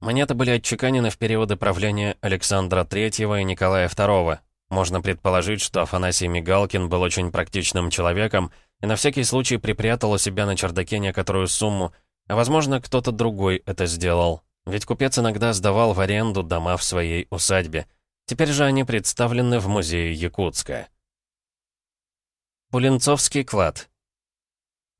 Монеты были отчеканены в периоды правления Александра III и Николая II. Можно предположить, что Афанасий Мигалкин был очень практичным человеком и на всякий случай припрятал у себя на чердаке некоторую сумму, а возможно, кто-то другой это сделал. Ведь купец иногда сдавал в аренду дома в своей усадьбе. Теперь же они представлены в музее Якутска. Пулинцовский клад.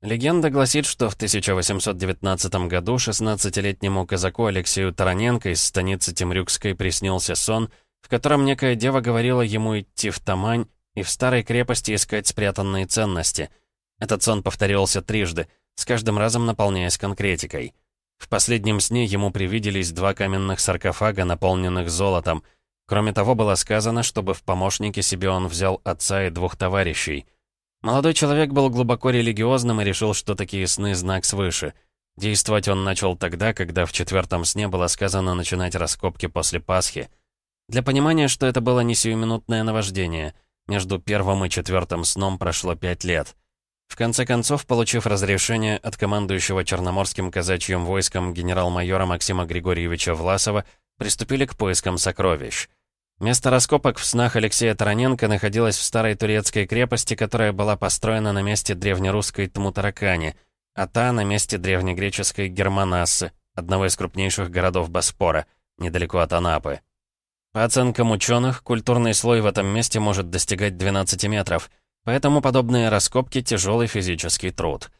Легенда гласит, что в 1819 году 16-летнему казаку Алексею Тараненко из станицы Темрюкской приснился сон, в котором некая дева говорила ему идти в Тамань и в старой крепости искать спрятанные ценности. Этот сон повторился трижды, с каждым разом наполняясь конкретикой. В последнем сне ему привиделись два каменных саркофага, наполненных золотом. Кроме того, было сказано, чтобы в помощники себе он взял отца и двух товарищей. Молодой человек был глубоко религиозным и решил, что такие сны — знак свыше. Действовать он начал тогда, когда в четвертом сне было сказано начинать раскопки после Пасхи. Для понимания, что это было не сиюминутное наваждение, между первым и четвертым сном прошло пять лет — в конце концов, получив разрешение от командующего Черноморским казачьим войском генерал-майора Максима Григорьевича Власова, приступили к поискам сокровищ. Место раскопок в снах Алексея Тараненко находилось в старой турецкой крепости, которая была построена на месте древнерусской Тмутаракани, а та на месте древнегреческой Германассы, одного из крупнейших городов Боспора, недалеко от Анапы. По оценкам ученых, культурный слой в этом месте может достигать 12 метров — Поэтому подобные раскопки — тяжелый физический труд.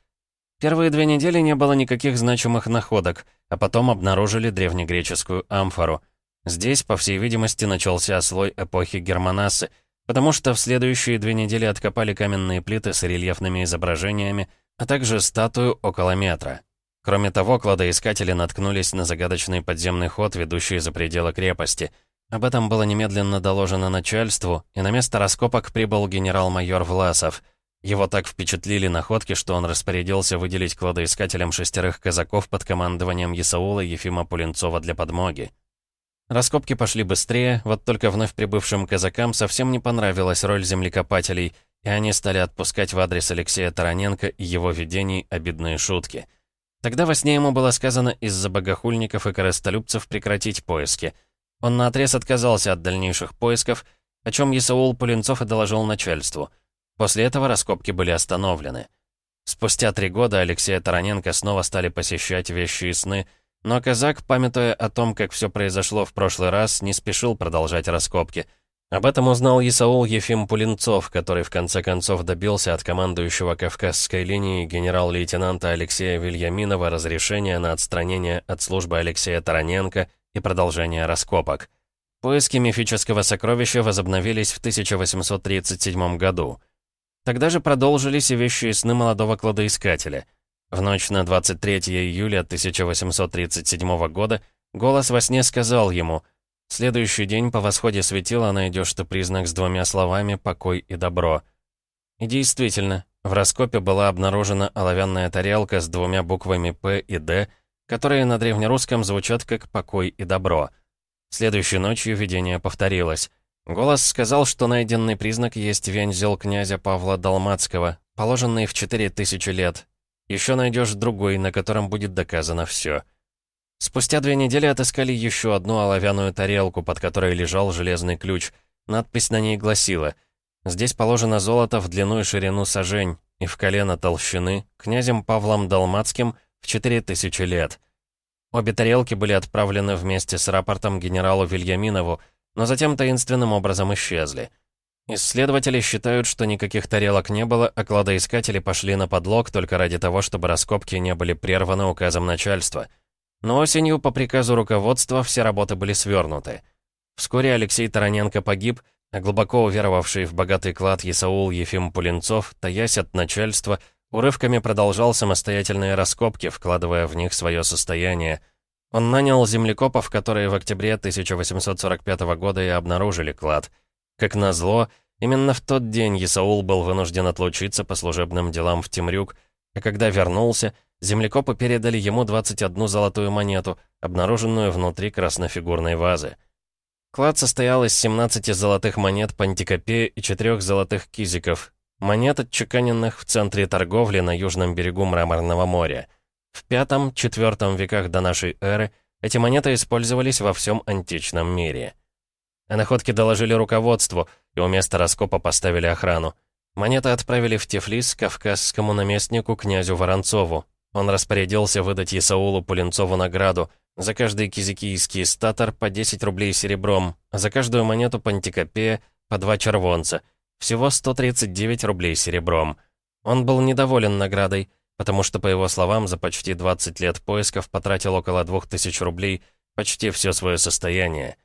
Первые две недели не было никаких значимых находок, а потом обнаружили древнегреческую амфору. Здесь, по всей видимости, начался слой эпохи Германасы, потому что в следующие две недели откопали каменные плиты с рельефными изображениями, а также статую около метра. Кроме того, кладоискатели наткнулись на загадочный подземный ход, ведущий за пределы крепости — об этом было немедленно доложено начальству, и на место раскопок прибыл генерал-майор Власов. Его так впечатлили находки, что он распорядился выделить кладоискателям шестерых казаков под командованием Исаула Ефима Пулинцова для подмоги. Раскопки пошли быстрее, вот только вновь прибывшим казакам совсем не понравилась роль землекопателей, и они стали отпускать в адрес Алексея Тараненко и его видений обидные шутки. Тогда во сне ему было сказано из-за богохульников и корыстолюбцев прекратить поиски — Он наотрез отказался от дальнейших поисков, о чем Исаул Пуленцов и доложил начальству. После этого раскопки были остановлены. Спустя три года Алексея Тараненко снова стали посещать вещи и сны, но казак, памятуя о том, как все произошло в прошлый раз, не спешил продолжать раскопки. Об этом узнал Исаул Ефим Пуленцов, который в конце концов добился от командующего Кавказской линии генерал-лейтенанта Алексея Вильяминова разрешения на отстранение от службы Алексея Тараненко и продолжение раскопок. Поиски мифического сокровища возобновились в 1837 году. Тогда же продолжились и вещи и сны молодого кладоискателя. В ночь на 23 июля 1837 года голос во сне сказал ему «Следующий день по восходе светила найдешь ты признак с двумя словами «покой» и «добро». И действительно, в раскопе была обнаружена оловянная тарелка с двумя буквами «П» и «Д», которые на древнерусском звучат как «покой» и «добро». Следующей ночью видение повторилось. Голос сказал, что найденный признак есть вензел князя Павла Далмацкого, положенный в 4000 лет. Еще найдешь другой, на котором будет доказано все. Спустя две недели отыскали еще одну оловянную тарелку, под которой лежал железный ключ. Надпись на ней гласила «Здесь положено золото в длину и ширину сажень, и в колено толщины, князем Павлом Далмацким в 4000 лет». Обе тарелки были отправлены вместе с рапортом генералу Вильяминову, но затем таинственным образом исчезли. Исследователи считают, что никаких тарелок не было, а кладоискатели пошли на подлог только ради того, чтобы раскопки не были прерваны указом начальства. Но осенью по приказу руководства все работы были свернуты. Вскоре Алексей Тараненко погиб, а глубоко уверовавший в богатый клад Исаул Ефим Пулинцов, таясь от начальства, урывками продолжал самостоятельные раскопки, вкладывая в них свое состояние – он нанял землекопов, которые в октябре 1845 года и обнаружили клад. Как назло, именно в тот день Исаул был вынужден отлучиться по служебным делам в Темрюк, а когда вернулся, землекопы передали ему 21 золотую монету, обнаруженную внутри краснофигурной вазы. Клад состоял из 17 золотых монет пантикопея и 4 золотых кизиков, монет, отчеканенных в центре торговли на южном берегу Мраморного моря. В V-IV веках до нашей эры эти монеты использовались во всем античном мире. О находке доложили руководству, и у места раскопа поставили охрану. Монеты отправили в Тифлис кавказскому наместнику князю Воронцову. Он распорядился выдать Исаулу Пуленцову награду. За каждый кизикийский статор по 10 рублей серебром, за каждую монету пантикопея по 2 червонца. Всего 139 рублей серебром. Он был недоволен наградой, потому что, по его словам, за почти 20 лет поисков потратил около 2000 рублей, почти все свое состояние.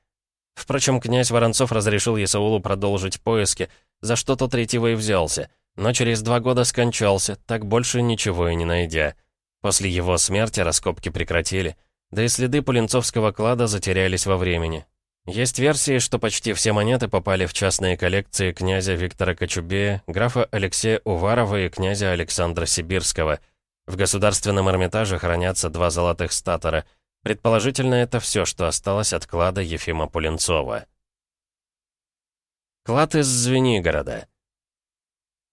Впрочем, князь Воронцов разрешил Исаулу продолжить поиски, за что тот ретиво и взялся, но через два года скончался, так больше ничего и не найдя. После его смерти раскопки прекратили, да и следы Пуленцовского клада затерялись во времени. Есть версии, что почти все монеты попали в частные коллекции князя Виктора Кочубея, графа Алексея Уварова и князя Александра Сибирского. В Государственном Эрмитаже хранятся два золотых статора. Предположительно, это все, что осталось от клада Ефима Пуленцова. Клад из Звенигорода.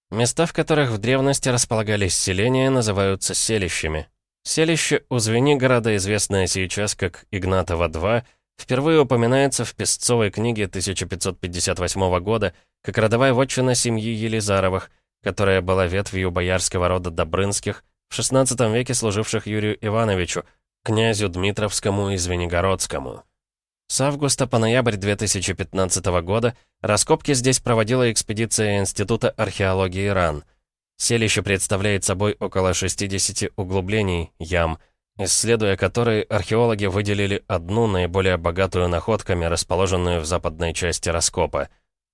Места, в которых в древности располагались селения, называются селищами. Селище у Звенигорода, известное сейчас как Игнатово-2, Впервые упоминается в Песцовой книге 1558 года как родовая вотчина семьи Елизаровых, которая была ветвью боярского рода Добрынских, в XVI веке служивших Юрию Ивановичу, князю Дмитровскому и Звенигородскому. С августа по ноябрь 2015 года раскопки здесь проводила экспедиция Института археологии РАН. Селище представляет собой около 60 углублений, ям, исследуя которые археологи выделили одну наиболее богатую находками, расположенную в западной части раскопа.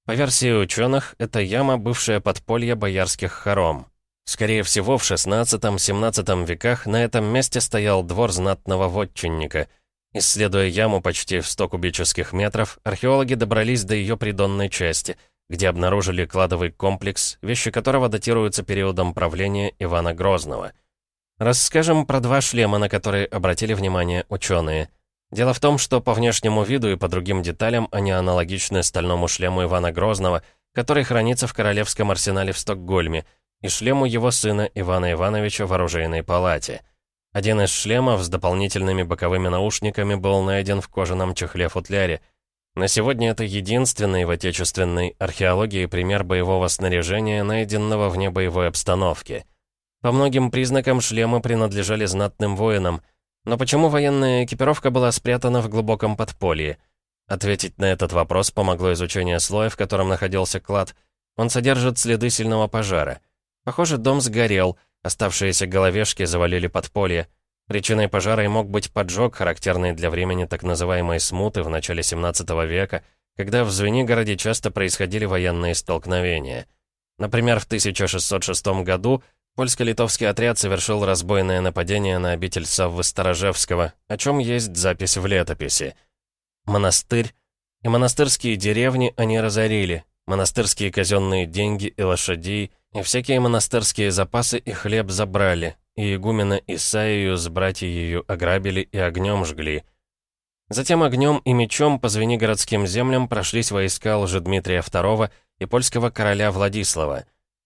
По версии ученых, это яма бывшее подполье боярских хором. Скорее всего, в XVI-XVII веках на этом месте стоял двор знатного вотчинника. Исследуя яму почти в 100 кубических метров, археологи добрались до ее придонной части, где обнаружили кладовый комплекс, вещи которого датируются периодом правления Ивана Грозного – Расскажем про два шлема, на которые обратили внимание ученые. Дело в том, что по внешнему виду и по другим деталям они аналогичны стальному шлему Ивана Грозного, который хранится в Королевском арсенале в Стокгольме, и шлему его сына Ивана Ивановича в оружейной палате. Один из шлемов с дополнительными боковыми наушниками был найден в кожаном чехле-футляре. На сегодня это единственный в отечественной археологии пример боевого снаряжения, найденного вне боевой обстановки. По многим признакам шлемы принадлежали знатным воинам, но почему военная экипировка была спрятана в глубоком подполье? Ответить на этот вопрос помогло изучение слоя, в котором находился клад. Он содержит следы сильного пожара. Похоже, дом сгорел, оставшиеся головешки завалили подполье. Причиной пожара и мог быть поджог, характерный для времени так называемой смуты в начале 17 века, когда в Звенигороде часто происходили военные столкновения. Например, в 1606 году польско-литовский отряд совершил разбойное нападение на обитель Саввы Сторожевского, о чем есть запись в летописи. Монастырь и монастырские деревни они разорили, монастырские казенные деньги и лошадей, и всякие монастырские запасы и хлеб забрали, и игумена Исаию с братья ее ограбили и огнем жгли. Затем огнем и мечом по Звенигородским землям прошлись войска Лжедмитрия II и польского короля Владислава.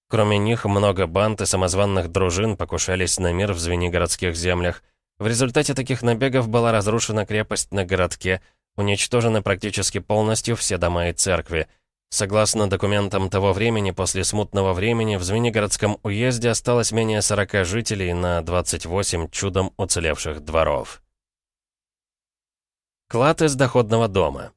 Кроме них, много банд и самозванных дружин покушались на мир в Звенигородских землях. В результате таких набегов была разрушена крепость на городке, уничтожены практически полностью все дома и церкви. Согласно документам того времени, после смутного времени в Звенигородском уезде осталось менее 40 жителей на 28 чудом уцелевших дворов. Клад из доходного дома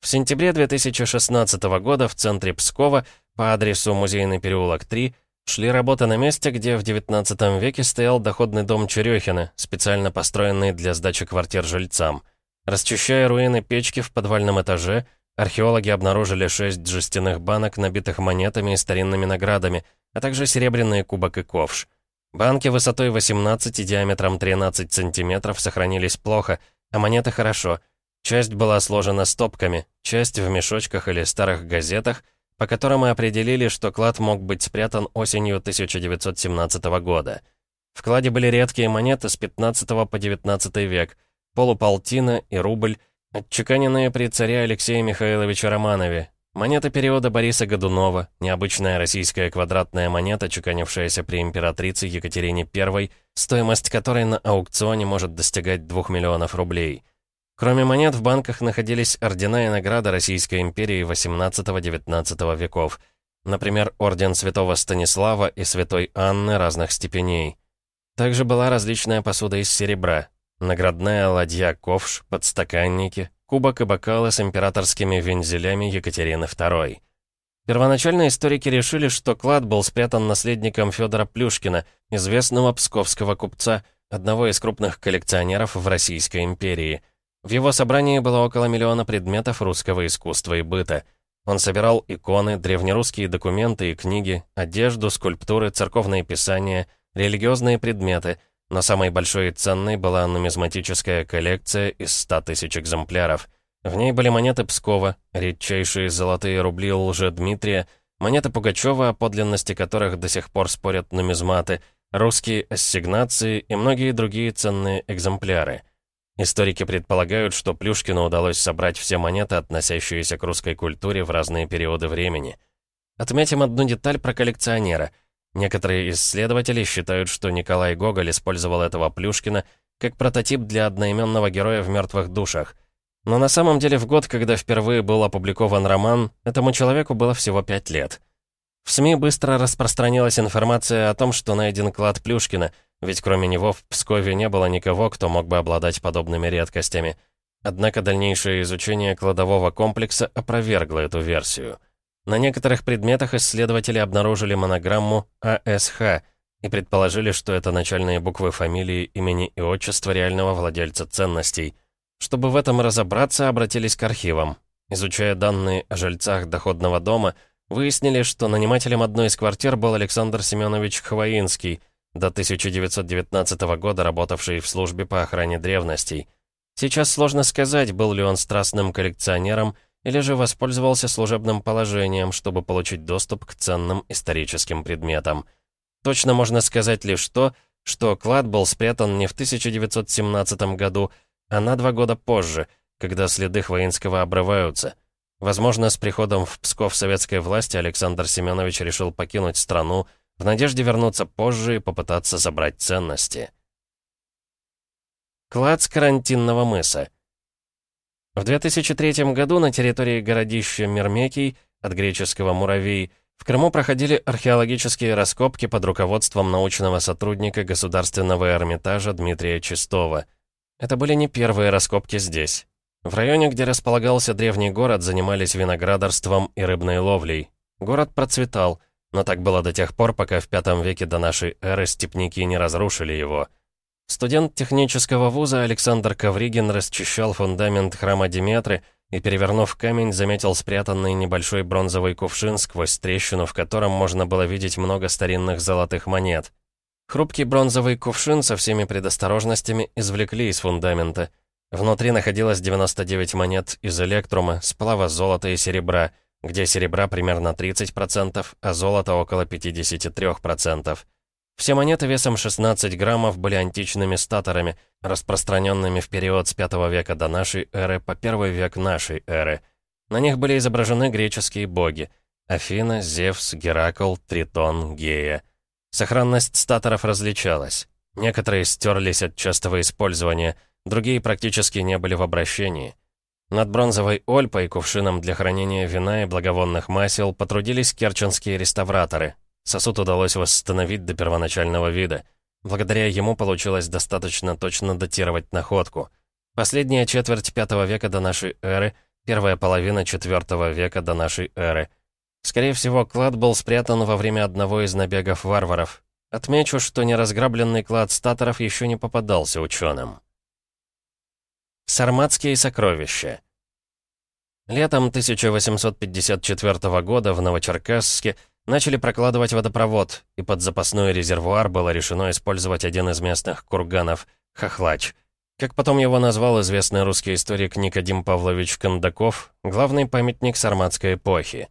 В сентябре 2016 года в центре Пскова по адресу Музейный переулок 3 шли работы на месте, где в 19 веке стоял доходный дом Черехина, специально построенный для сдачи квартир жильцам. Расчищая руины печки в подвальном этаже, Археологи обнаружили шесть жестяных банок, набитых монетами и старинными наградами, а также серебряный кубок и ковш. Банки высотой 18 и диаметром 13 сантиметров сохранились плохо, а монеты хорошо. Часть была сложена стопками, часть в мешочках или старых газетах, по которым мы определили, что клад мог быть спрятан осенью 1917 года. В кладе были редкие монеты с 15 по 19 век, полуполтина и рубль, Отчеканенные при царе Алексея Михайловича Романове. Монета периода Бориса Годунова, необычная российская квадратная монета, чеканившаяся при императрице Екатерине I, стоимость которой на аукционе может достигать 2 миллионов рублей. Кроме монет, в банках находились ордена и награды Российской империи XVIII-XIX веков. Например, орден Святого Станислава и Святой Анны разных степеней. Также была различная посуда из серебра, Наградная ладья ковш, подстаканники, кубок и бокалы с императорскими вензелями Екатерины II. Первоначально историки решили, что клад был спрятан наследником Федора Плюшкина, известного псковского купца, одного из крупных коллекционеров в Российской империи. В его собрании было около миллиона предметов русского искусства и быта. Он собирал иконы, древнерусские документы и книги, одежду, скульптуры, церковные писания, религиозные предметы — но самой большой и ценной была нумизматическая коллекция из 100 тысяч экземпляров. В ней были монеты Пскова, редчайшие золотые рубли Лже-Дмитрия, монеты Пугачева, о подлинности которых до сих пор спорят нумизматы, русские ассигнации и многие другие ценные экземпляры. Историки предполагают, что Плюшкину удалось собрать все монеты, относящиеся к русской культуре в разные периоды времени. Отметим одну деталь про коллекционера — Некоторые исследователи считают, что Николай Гоголь использовал этого Плюшкина как прототип для одноименного героя в «Мертвых душах». Но на самом деле в год, когда впервые был опубликован роман, этому человеку было всего пять лет. В СМИ быстро распространилась информация о том, что найден клад Плюшкина, ведь кроме него в Пскове не было никого, кто мог бы обладать подобными редкостями. Однако дальнейшее изучение кладового комплекса опровергло эту версию. На некоторых предметах исследователи обнаружили монограмму АСХ и предположили, что это начальные буквы фамилии, имени и отчества реального владельца ценностей. Чтобы в этом разобраться, обратились к архивам. Изучая данные о жильцах доходного дома, выяснили, что нанимателем одной из квартир был Александр Семенович Хвоинский, до 1919 года работавший в службе по охране древностей. Сейчас сложно сказать, был ли он страстным коллекционером или же воспользовался служебным положением, чтобы получить доступ к ценным историческим предметам. Точно можно сказать лишь то, что клад был спрятан не в 1917 году, а на два года позже, когда следы Хвоинского обрываются. Возможно, с приходом в Псков советской власти Александр Семенович решил покинуть страну в надежде вернуться позже и попытаться забрать ценности. Клад с карантинного мыса. В 2003 году на территории городища Мирмекий, от греческого «муравей», в Крыму проходили археологические раскопки под руководством научного сотрудника Государственного Эрмитажа Дмитрия Чистова. Это были не первые раскопки здесь. В районе, где располагался древний город, занимались виноградарством и рыбной ловлей. Город процветал, но так было до тех пор, пока в V веке до нашей эры степники не разрушили его. Студент технического вуза Александр Ковригин расчищал фундамент храма Диметры и, перевернув камень, заметил спрятанный небольшой бронзовый кувшин, сквозь трещину, в котором можно было видеть много старинных золотых монет. Хрупкий бронзовый кувшин со всеми предосторожностями извлекли из фундамента — Внутри находилось 99 монет из электрума, сплава золота и серебра, где серебра примерно 30%, а золото около 53%. Все монеты весом 16 граммов были античными статорами, распространенными в период с 5 века до нашей эры по первый век нашей эры. На них были изображены греческие боги — Афина, Зевс, Геракл, Тритон, Гея. Сохранность статоров различалась. Некоторые стерлись от частого использования — Другие практически не были в обращении. Над бронзовой ольпой, кувшином для хранения вина и благовонных масел потрудились керченские реставраторы. Сосуд удалось восстановить до первоначального вида. Благодаря ему получилось достаточно точно датировать находку. Последняя четверть V века до нашей эры, первая половина IV века до нашей эры. Скорее всего, клад был спрятан во время одного из набегов варваров. Отмечу, что неразграбленный клад статоров еще не попадался ученым. Сарматские сокровища. Летом 1854 года в Новочеркасске начали прокладывать водопровод, и под запасной резервуар было решено использовать один из местных курганов — Хохлач. Как потом его назвал известный русский историк Никодим Павлович Кондаков, главный памятник сарматской эпохи.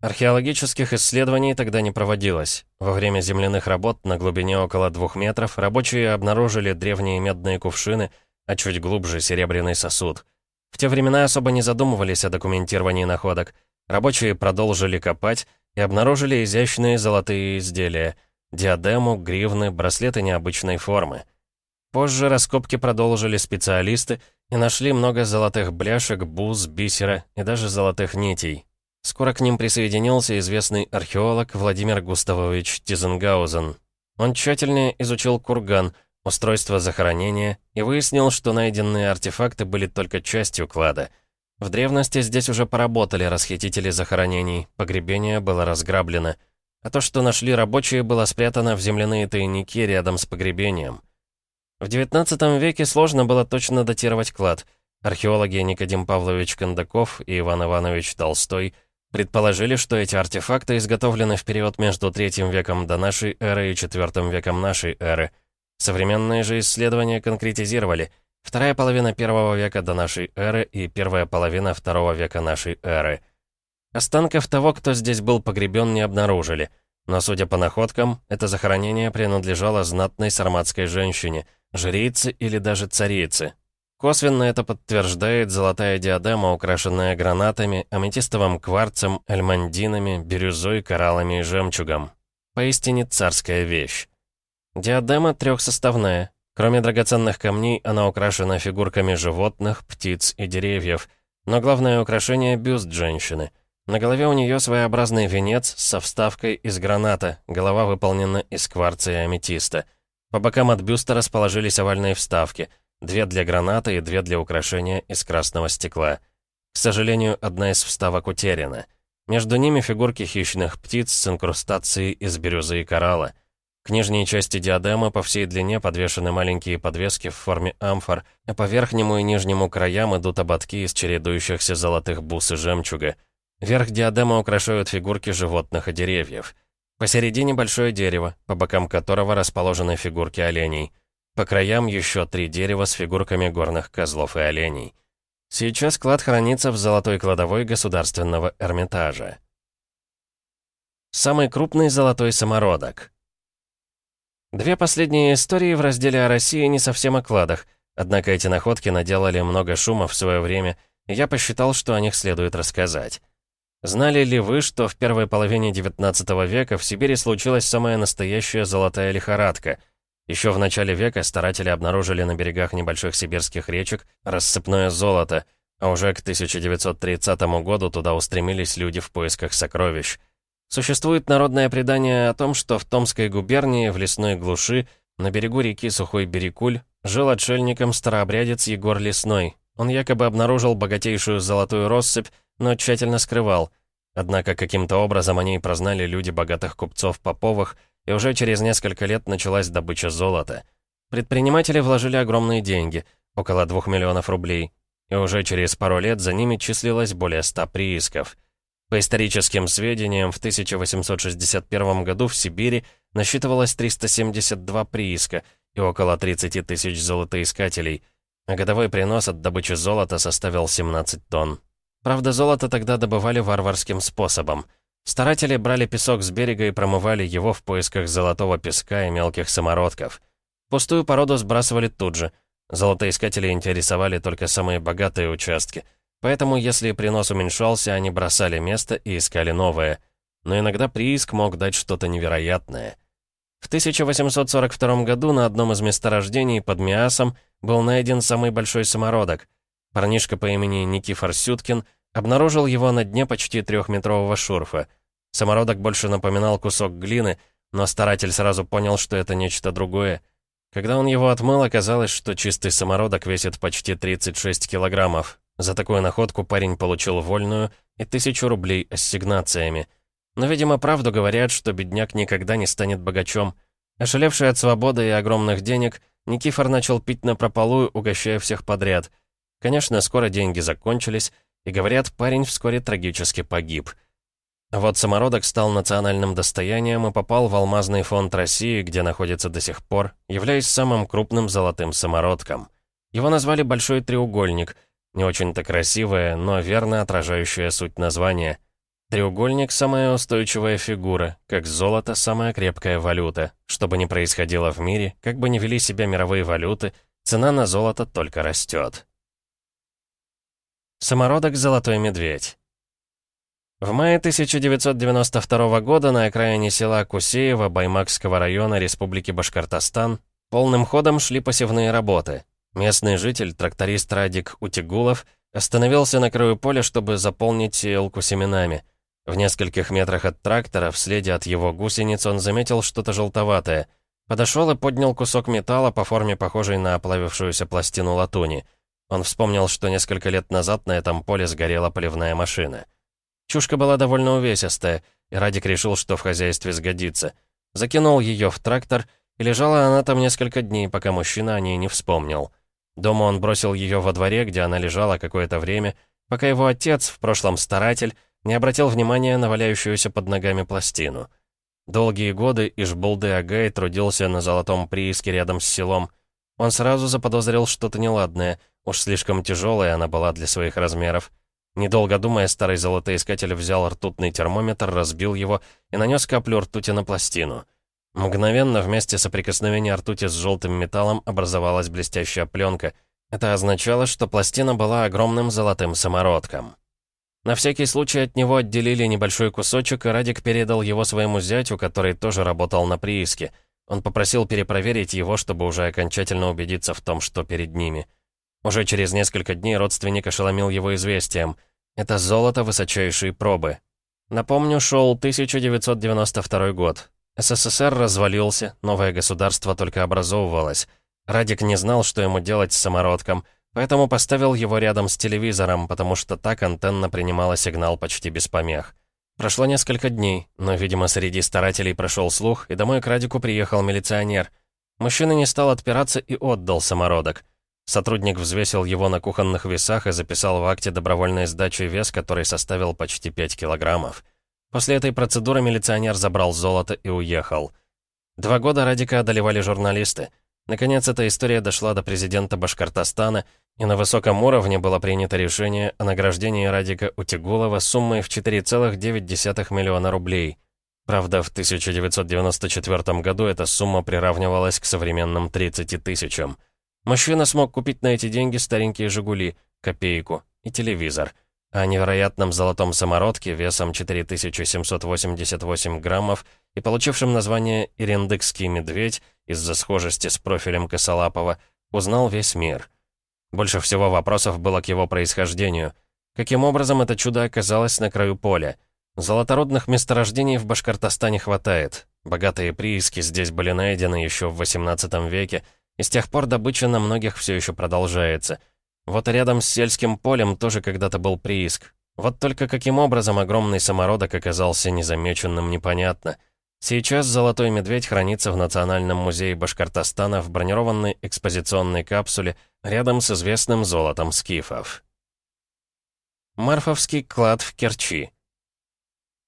Археологических исследований тогда не проводилось. Во время земляных работ на глубине около двух метров рабочие обнаружили древние медные кувшины — а чуть глубже серебряный сосуд. В те времена особо не задумывались о документировании находок. Рабочие продолжили копать и обнаружили изящные золотые изделия, диадему, гривны, браслеты необычной формы. Позже раскопки продолжили специалисты и нашли много золотых бляшек, бус, бисера и даже золотых нитей. Скоро к ним присоединился известный археолог Владимир Густавович Тизенгаузен. Он тщательно изучил курган, устройство захоронения и выяснил, что найденные артефакты были только частью клада. В древности здесь уже поработали расхитители захоронений, погребение было разграблено, а то, что нашли рабочие, было спрятано в земляные тайники рядом с погребением. В XIX веке сложно было точно датировать клад. Археологи Никодим Павлович Кондаков и Иван Иванович Толстой предположили, что эти артефакты изготовлены в период между третьим веком до нашей эры и четвертым веком нашей эры – Современные же исследования конкретизировали вторая половина первого века до нашей эры и первая половина второго века нашей эры. Останков того, кто здесь был погребен, не обнаружили, но, судя по находкам, это захоронение принадлежало знатной сарматской женщине, жрице или даже царице. Косвенно это подтверждает золотая диадема, украшенная гранатами, аметистовым кварцем, альмандинами, бирюзой, кораллами и жемчугом. Поистине царская вещь. Диадема трехсоставная. Кроме драгоценных камней, она украшена фигурками животных, птиц и деревьев. Но главное украшение — бюст женщины. На голове у нее своеобразный венец со вставкой из граната, голова выполнена из кварца и аметиста. По бокам от бюста расположились овальные вставки, две для граната и две для украшения из красного стекла. К сожалению, одна из вставок утеряна. Между ними фигурки хищных птиц с инкрустацией из бирюзы и коралла. К нижней части диадемы по всей длине подвешены маленькие подвески в форме амфор, а по верхнему и нижнему краям идут ободки из чередующихся золотых бус и жемчуга. Верх диадемы украшают фигурки животных и деревьев. Посередине большое дерево, по бокам которого расположены фигурки оленей. По краям еще три дерева с фигурками горных козлов и оленей. Сейчас клад хранится в золотой кладовой государственного Эрмитажа. Самый крупный золотой самородок. Две последние истории в разделе о России не совсем о кладах, однако эти находки наделали много шума в свое время, и я посчитал, что о них следует рассказать. Знали ли вы, что в первой половине XIX века в Сибири случилась самая настоящая золотая лихорадка? Еще в начале века старатели обнаружили на берегах небольших сибирских речек рассыпное золото, а уже к 1930 году туда устремились люди в поисках сокровищ. Существует народное предание о том, что в Томской губернии, в лесной глуши, на берегу реки Сухой Берекуль, жил отшельником старообрядец Егор Лесной. Он якобы обнаружил богатейшую золотую россыпь, но тщательно скрывал. Однако каким-то образом они ней прознали люди богатых купцов Поповых, и уже через несколько лет началась добыча золота. Предприниматели вложили огромные деньги, около 2 миллионов рублей, и уже через пару лет за ними числилось более 100 приисков. По историческим сведениям, в 1861 году в Сибири насчитывалось 372 прииска и около 30 тысяч золотоискателей, а годовой принос от добычи золота составил 17 тонн. Правда, золото тогда добывали варварским способом. Старатели брали песок с берега и промывали его в поисках золотого песка и мелких самородков. Пустую породу сбрасывали тут же. Золотоискатели интересовали только самые богатые участки. Поэтому, если принос уменьшался, они бросали место и искали новое. Но иногда прииск мог дать что-то невероятное. В 1842 году на одном из месторождений под Миасом был найден самый большой самородок. Парнишка по имени Никифор Сюткин обнаружил его на дне почти трехметрового шурфа. Самородок больше напоминал кусок глины, но старатель сразу понял, что это нечто другое. Когда он его отмыл, оказалось, что чистый самородок весит почти 36 килограммов. За такую находку парень получил вольную и тысячу рублей ассигнациями — но, видимо, правду говорят, что бедняк никогда не станет богачом. Ошалевший от свободы и огромных денег, Никифор начал пить на прополую, угощая всех подряд. Конечно, скоро деньги закончились, и, говорят, парень вскоре трагически погиб. Вот самородок стал национальным достоянием и попал в алмазный фонд России, где находится до сих пор, являясь самым крупным золотым самородком. Его назвали «Большой треугольник», не очень-то красивое, но верно отражающее суть названия — Треугольник — самая устойчивая фигура, как золото — самая крепкая валюта. Что бы ни происходило в мире, как бы ни вели себя мировые валюты, цена на золото только растет. Самородок «Золотой медведь». В мае 1992 года на окраине села Кусеева Баймакского района Республики Башкортостан полным ходом шли посевные работы. Местный житель, тракторист Радик Утигулов, остановился на краю поля, чтобы заполнить сеялку семенами. В нескольких метрах от трактора, в следе от его гусениц, он заметил что-то желтоватое. Подошел и поднял кусок металла по форме похожей на оплавившуюся пластину латуни. Он вспомнил, что несколько лет назад на этом поле сгорела поливная машина. Чушка была довольно увесистая, и Радик решил, что в хозяйстве сгодится. Закинул ее в трактор, и лежала она там несколько дней, пока мужчина о ней не вспомнил. Дома он бросил ее во дворе, где она лежала какое-то время, пока его отец, в прошлом старатель, не обратил внимания на валяющуюся под ногами пластину. Долгие годы Ишбулды Агай трудился на золотом прииске рядом с селом. Он сразу заподозрил что-то неладное, уж слишком тяжелая она была для своих размеров. Недолго думая, старый золотоискатель взял ртутный термометр, разбил его и нанес каплю ртути на пластину. Мгновенно вместе соприкосновения ртути с желтым металлом образовалась блестящая пленка. Это означало, что пластина была огромным золотым самородком. На всякий случай от него отделили небольшой кусочек, и Радик передал его своему зятю, который тоже работал на прииске. Он попросил перепроверить его, чтобы уже окончательно убедиться в том, что перед ними. Уже через несколько дней родственник ошеломил его известием. Это золото высочайшей пробы. Напомню, шел 1992 год. СССР развалился, новое государство только образовывалось. Радик не знал, что ему делать с самородком — Поэтому поставил его рядом с телевизором, потому что так антенна принимала сигнал почти без помех. Прошло несколько дней, но, видимо, среди старателей прошел слух, и домой к Радику приехал милиционер. Мужчина не стал отпираться и отдал самородок. Сотрудник взвесил его на кухонных весах и записал в акте добровольной сдачи вес, который составил почти 5 килограммов. После этой процедуры милиционер забрал золото и уехал. Два года Радика одолевали журналисты. Наконец, эта история дошла до президента Башкортостана, и на высоком уровне было принято решение о награждении Радика Утигулова суммой в 4,9 миллиона рублей. Правда, в 1994 году эта сумма приравнивалась к современным 30 тысячам. Мужчина смог купить на эти деньги старенькие «Жигули», копейку и телевизор. О невероятном золотом самородке весом 4788 граммов и получившем название «Ирендыкский медведь» из-за схожести с профилем Косолапова узнал весь мир. Больше всего вопросов было к его происхождению. Каким образом это чудо оказалось на краю поля? Золотородных месторождений в Башкортостане хватает. Богатые прииски здесь были найдены еще в 18 веке, и с тех пор добыча на многих все еще продолжается. Вот рядом с сельским полем тоже когда-то был прииск. Вот только каким образом огромный самородок оказался незамеченным, непонятно. Сейчас «Золотой медведь» хранится в Национальном музее Башкортостана в бронированной экспозиционной капсуле рядом с известным золотом скифов. Марфовский клад в Керчи.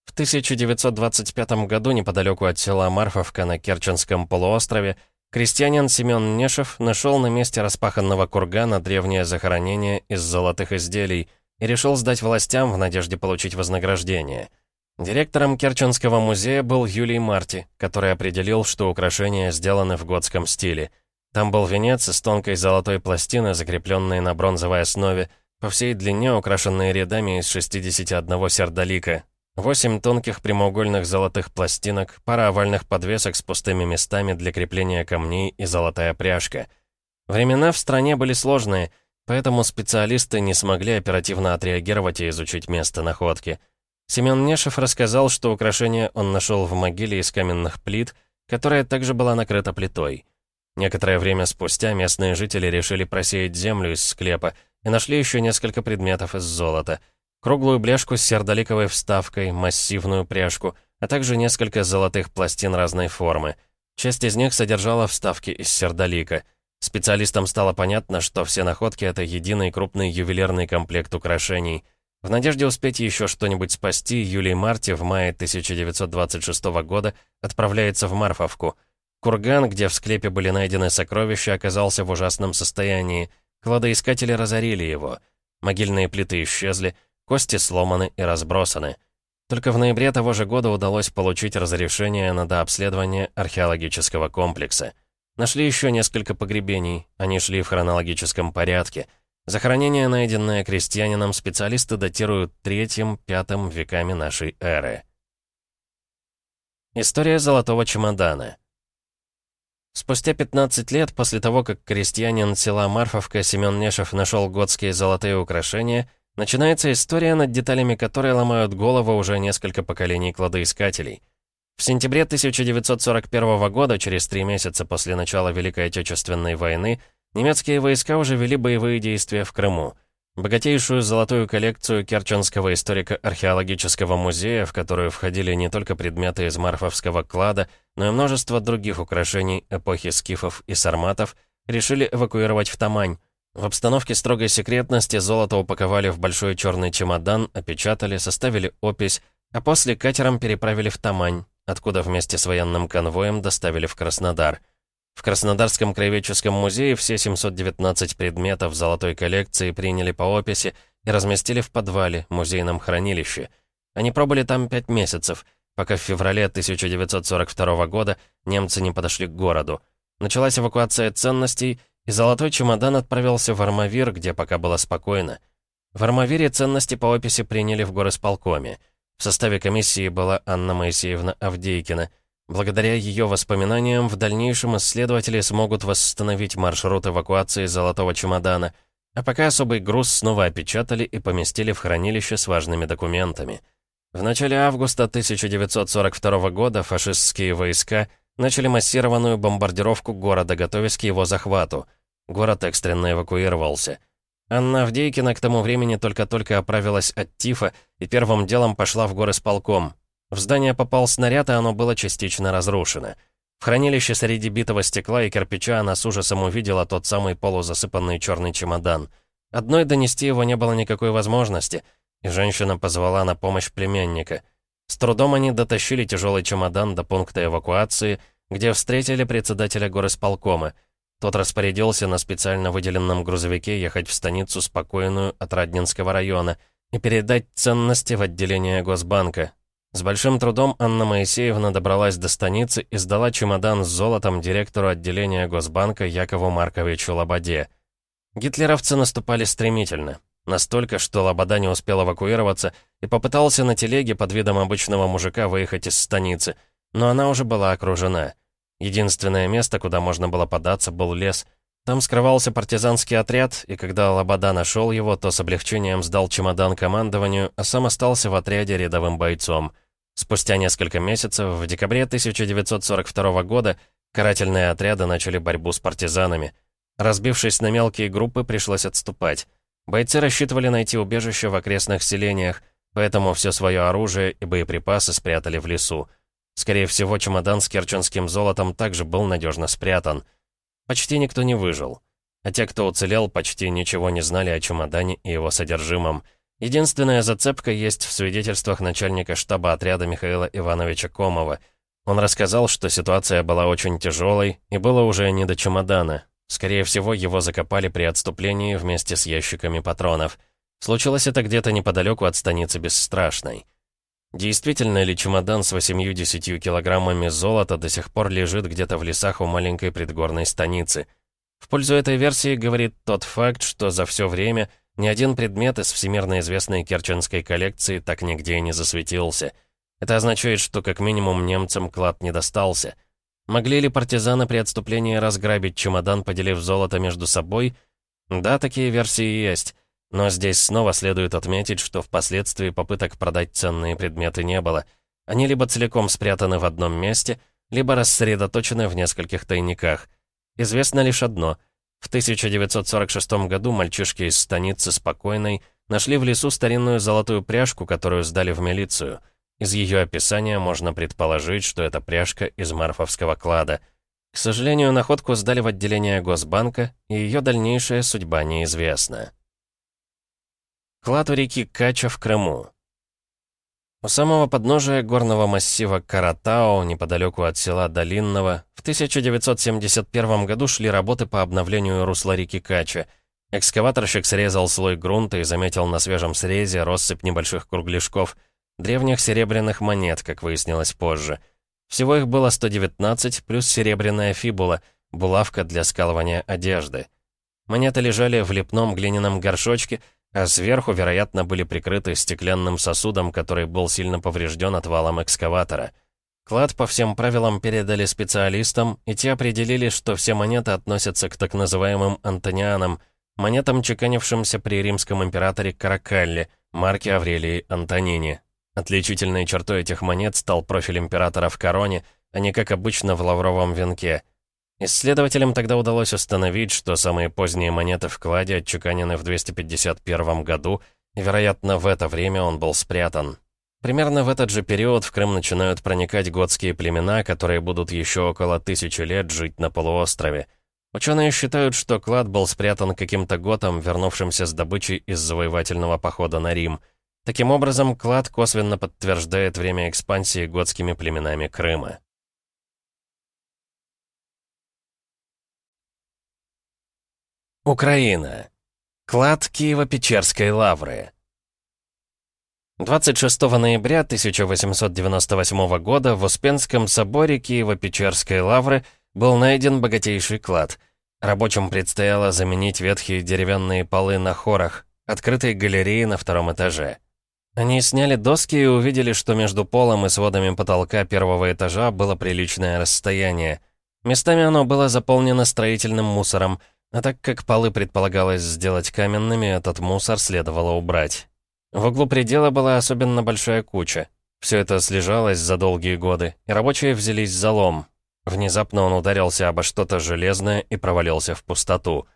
В 1925 году неподалеку от села Марфовка на Керченском полуострове крестьянин Семен Нешев нашел на месте распаханного кургана древнее захоронение из золотых изделий и решил сдать властям в надежде получить вознаграждение. Директором Керченского музея был Юлий Марти, который определил, что украшения сделаны в готском стиле. Там был венец из тонкой золотой пластины, закрепленной на бронзовой основе, по всей длине украшенные рядами из 61 сердолика, восемь тонких прямоугольных золотых пластинок, пара овальных подвесок с пустыми местами для крепления камней и золотая пряжка. Времена в стране были сложные, поэтому специалисты не смогли оперативно отреагировать и изучить место находки. Семен Нешев рассказал, что украшение он нашел в могиле из каменных плит, которая также была накрыта плитой. Некоторое время спустя местные жители решили просеять землю из склепа, и нашли еще несколько предметов из золота. Круглую бляшку с сердоликовой вставкой, массивную пряжку, а также несколько золотых пластин разной формы. Часть из них содержала вставки из сердолика. Специалистам стало понятно, что все находки — это единый крупный ювелирный комплект украшений. В надежде успеть еще что-нибудь спасти, Юлий Марти в мае 1926 года отправляется в Марфовку. Курган, где в склепе были найдены сокровища, оказался в ужасном состоянии — Кладоискатели разорили его. Могильные плиты исчезли, кости сломаны и разбросаны. Только в ноябре того же года удалось получить разрешение на дообследование археологического комплекса. Нашли еще несколько погребений, они шли в хронологическом порядке. Захоронение, найденное крестьянином, специалисты датируют третьим-пятым веками нашей эры. История золотого чемодана. Спустя 15 лет после того, как крестьянин села Марфовка Семен Нешев нашел готские золотые украшения, начинается история, над деталями которой ломают голову уже несколько поколений кладоискателей. В сентябре 1941 года, через три месяца после начала Великой Отечественной войны, немецкие войска уже вели боевые действия в Крыму. Богатейшую золотую коллекцию Керченского историко-археологического музея, в которую входили не только предметы из Марфовского клада, но и множество других украшений эпохи скифов и сарматов, решили эвакуировать в Тамань. В обстановке строгой секретности золото упаковали в большой черный чемодан, опечатали, составили опись, а после катером переправили в Тамань, откуда вместе с военным конвоем доставили в Краснодар. В Краснодарском краеведческом музее все 719 предметов золотой коллекции приняли по описи и разместили в подвале, музейном хранилище. Они пробыли там пять месяцев, пока в феврале 1942 года немцы не подошли к городу. Началась эвакуация ценностей, и золотой чемодан отправился в Армавир, где пока было спокойно. В Армавире ценности по описи приняли в горосполкоме. В составе комиссии была Анна Моисеевна Авдейкина — Благодаря ее воспоминаниям, в дальнейшем исследователи смогут восстановить маршрут эвакуации золотого чемодана, а пока особый груз снова опечатали и поместили в хранилище с важными документами. В начале августа 1942 года фашистские войска начали массированную бомбардировку города, готовясь к его захвату. Город экстренно эвакуировался. Анна Авдейкина к тому времени только-только оправилась от тифа и первым делом пошла в горы с полком. В здание попал снаряд, и оно было частично разрушено. В хранилище среди битого стекла и кирпича она с ужасом увидела тот самый полузасыпанный черный чемодан. Одной донести его не было никакой возможности, и женщина позвала на помощь племянника. С трудом они дотащили тяжелый чемодан до пункта эвакуации, где встретили председателя горосполкома. Тот распорядился на специально выделенном грузовике ехать в станицу спокойную от Раднинского района и передать ценности в отделение Госбанка, с большим трудом Анна Моисеевна добралась до станицы и сдала чемодан с золотом директору отделения Госбанка Якову Марковичу Лободе. Гитлеровцы наступали стремительно. Настолько, что Лобода не успел эвакуироваться и попытался на телеге под видом обычного мужика выехать из станицы, но она уже была окружена. Единственное место, куда можно было податься, был лес. Там скрывался партизанский отряд, и когда Лобода нашел его, то с облегчением сдал чемодан командованию, а сам остался в отряде рядовым бойцом. Спустя несколько месяцев, в декабре 1942 года, карательные отряды начали борьбу с партизанами. Разбившись на мелкие группы, пришлось отступать. Бойцы рассчитывали найти убежище в окрестных селениях, поэтому все свое оружие и боеприпасы спрятали в лесу. Скорее всего, чемодан с керченским золотом также был надежно спрятан. Почти никто не выжил. А те, кто уцелел, почти ничего не знали о чемодане и его содержимом. Единственная зацепка есть в свидетельствах начальника штаба отряда Михаила Ивановича Комова. Он рассказал, что ситуация была очень тяжелой, и было уже не до чемодана. Скорее всего, его закопали при отступлении вместе с ящиками патронов. Случилось это где-то неподалеку от станицы Бесстрашной. Действительно ли чемодан с 8-10 килограммами золота до сих пор лежит где-то в лесах у маленькой предгорной станицы? В пользу этой версии говорит тот факт, что за все время ни один предмет из всемирно известной керченской коллекции так нигде и не засветился. Это означает, что как минимум немцам клад не достался. Могли ли партизаны при отступлении разграбить чемодан, поделив золото между собой? Да, такие версии есть. Но здесь снова следует отметить, что впоследствии попыток продать ценные предметы не было. Они либо целиком спрятаны в одном месте, либо рассредоточены в нескольких тайниках. Известно лишь одно. В 1946 году мальчишки из станицы Спокойной нашли в лесу старинную золотую пряжку, которую сдали в милицию. Из ее описания можно предположить, что это пряжка из Марфовского клада. К сожалению, находку сдали в отделение Госбанка, и ее дальнейшая судьба неизвестна. Клад у реки Кача в Крыму. У самого подножия горного массива Каратао, неподалеку от села Долинного, в 1971 году шли работы по обновлению русла реки Кача. Экскаваторщик срезал слой грунта и заметил на свежем срезе россыпь небольших кругляшков, древних серебряных монет, как выяснилось позже. Всего их было 119, плюс серебряная фибула, булавка для скалывания одежды. Монеты лежали в лепном глиняном горшочке, а сверху, вероятно, были прикрыты стеклянным сосудом, который был сильно поврежден отвалом экскаватора. Клад по всем правилам передали специалистам, и те определили, что все монеты относятся к так называемым антонианам, монетам, чеканившимся при римском императоре Каракалле, марке Аврелии Антонини. Отличительной чертой этих монет стал профиль императора в короне, а не как обычно в лавровом венке — Исследователям тогда удалось установить, что самые поздние монеты в кладе отчеканены в 251 году, и, вероятно, в это время он был спрятан. Примерно в этот же период в Крым начинают проникать готские племена, которые будут еще около тысячи лет жить на полуострове. Ученые считают, что клад был спрятан каким-то готом, вернувшимся с добычей из завоевательного похода на Рим. Таким образом, клад косвенно подтверждает время экспансии готскими племенами Крыма. Украина. Клад Киево-Печерской лавры. 26 ноября 1898 года в Успенском соборе Киево-Печерской лавры был найден богатейший клад. Рабочим предстояло заменить ветхие деревянные полы на хорах, открытой галереи на втором этаже. Они сняли доски и увидели, что между полом и сводами потолка первого этажа было приличное расстояние. Местами оно было заполнено строительным мусором – а так как полы предполагалось сделать каменными, этот мусор следовало убрать. В углу предела была особенно большая куча. Все это слежалось за долгие годы, и рабочие взялись за лом. Внезапно он ударился обо что-то железное и провалился в пустоту.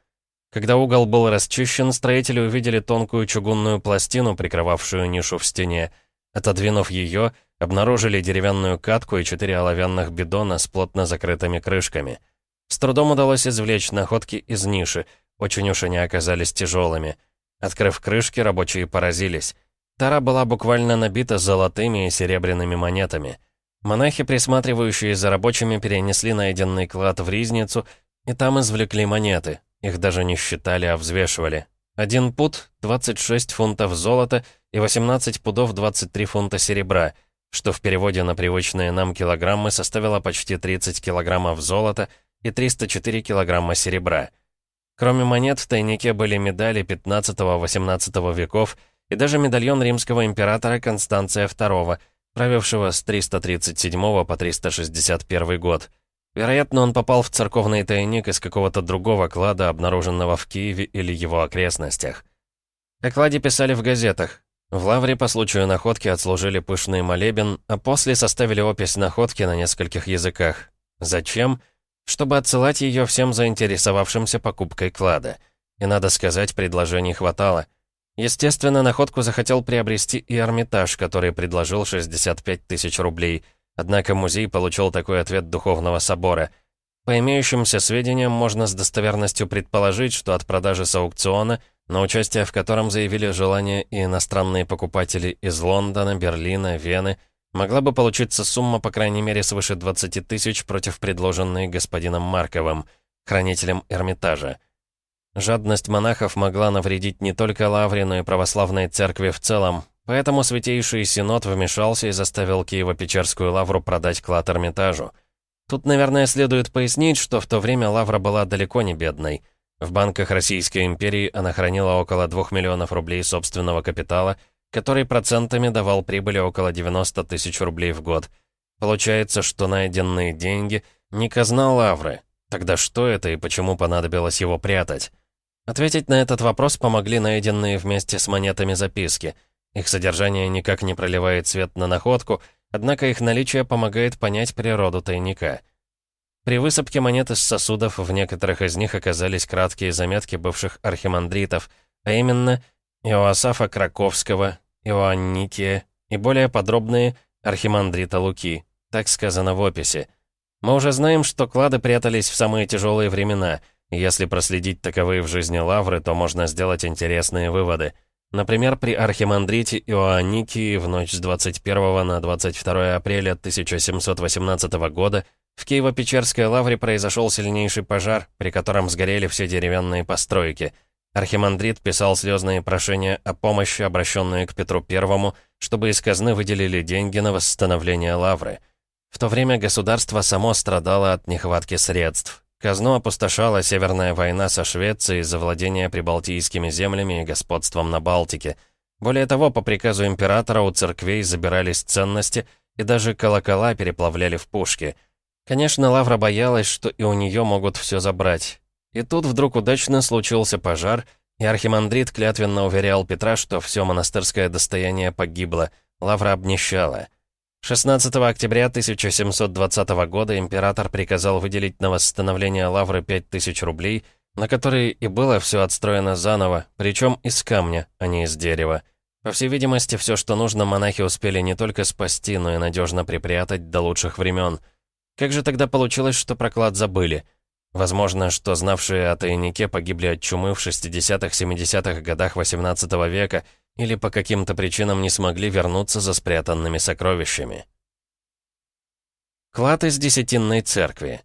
Когда угол был расчищен, строители увидели тонкую чугунную пластину, прикрывавшую нишу в стене. Отодвинув ее, обнаружили деревянную катку и четыре оловянных бидона с плотно закрытыми крышками — с трудом удалось извлечь находки из ниши, очень уж они оказались тяжелыми. Открыв крышки, рабочие поразились. Тара была буквально набита золотыми и серебряными монетами. Монахи, присматривающие за рабочими, перенесли найденный клад в ризницу, и там извлекли монеты. Их даже не считали, а взвешивали. Один пуд — 26 фунтов золота и 18 пудов 23 фунта серебра, что в переводе на привычные нам килограммы составило почти 30 килограммов золота — и 304 килограмма серебра. Кроме монет, в тайнике были медали 15-18 веков и даже медальон римского императора Констанция II, правившего с 337 по 361 год. Вероятно, он попал в церковный тайник из какого-то другого клада, обнаруженного в Киеве или его окрестностях. О кладе писали в газетах. В Лавре по случаю находки отслужили пышный молебен, а после составили опись находки на нескольких языках. Зачем? Чтобы отсылать ее всем заинтересовавшимся покупкой клада. И, надо сказать, предложений хватало. Естественно, находку захотел приобрести и Эрмитаж, который предложил 65 тысяч рублей – Однако музей получил такой ответ Духовного собора. По имеющимся сведениям, можно с достоверностью предположить, что от продажи с аукциона, на участие в котором заявили желание и иностранные покупатели из Лондона, Берлина, Вены, могла бы получиться сумма по крайней мере свыше 20 тысяч против предложенной господином Марковым, хранителем Эрмитажа. Жадность монахов могла навредить не только Лавре, но и православной церкви в целом, Поэтому Святейший Синод вмешался и заставил Киево-Печерскую лавру продать клад Эрмитажу. Тут, наверное, следует пояснить, что в то время лавра была далеко не бедной. В банках Российской империи она хранила около 2 миллионов рублей собственного капитала, который процентами давал прибыли около 90 тысяч рублей в год. Получается, что найденные деньги не казна лавры. Тогда что это и почему понадобилось его прятать? Ответить на этот вопрос помогли найденные вместе с монетами записки — их содержание никак не проливает свет на находку, однако их наличие помогает понять природу тайника. При высыпке монет из сосудов в некоторых из них оказались краткие заметки бывших архимандритов, а именно Иоасафа Краковского, Иоанникия и более подробные архимандрита Луки, так сказано в описи. Мы уже знаем, что клады прятались в самые тяжелые времена, и если проследить таковые в жизни Лавры, то можно сделать интересные выводы — Например, при архимандрите Иоанникии в ночь с 21 на 22 апреля 1718 года в Киево-Печерской лавре произошел сильнейший пожар, при котором сгорели все деревянные постройки. Архимандрит писал слезные прошения о помощи, обращенные к Петру I, чтобы из казны выделили деньги на восстановление лавры. В то время государство само страдало от нехватки средств. Казну опустошала Северная война со Швецией за владение прибалтийскими землями и господством на Балтике. Более того, по приказу императора у церквей забирались ценности, и даже колокола переплавляли в пушки. Конечно, Лавра боялась, что и у нее могут все забрать. И тут вдруг удачно случился пожар, и архимандрит клятвенно уверял Петра, что все монастырское достояние погибло, Лавра обнищала. 16 октября 1720 года император приказал выделить на восстановление лавры 5000 рублей, на которые и было все отстроено заново, причем из камня, а не из дерева. По всей видимости, все, что нужно, монахи успели не только спасти, но и надежно припрятать до лучших времен. Как же тогда получилось, что проклад забыли? Возможно, что знавшие о тайнике погибли от чумы в 60-70-х годах 18 века, или по каким-то причинам не смогли вернуться за спрятанными сокровищами. Клад из Десятинной церкви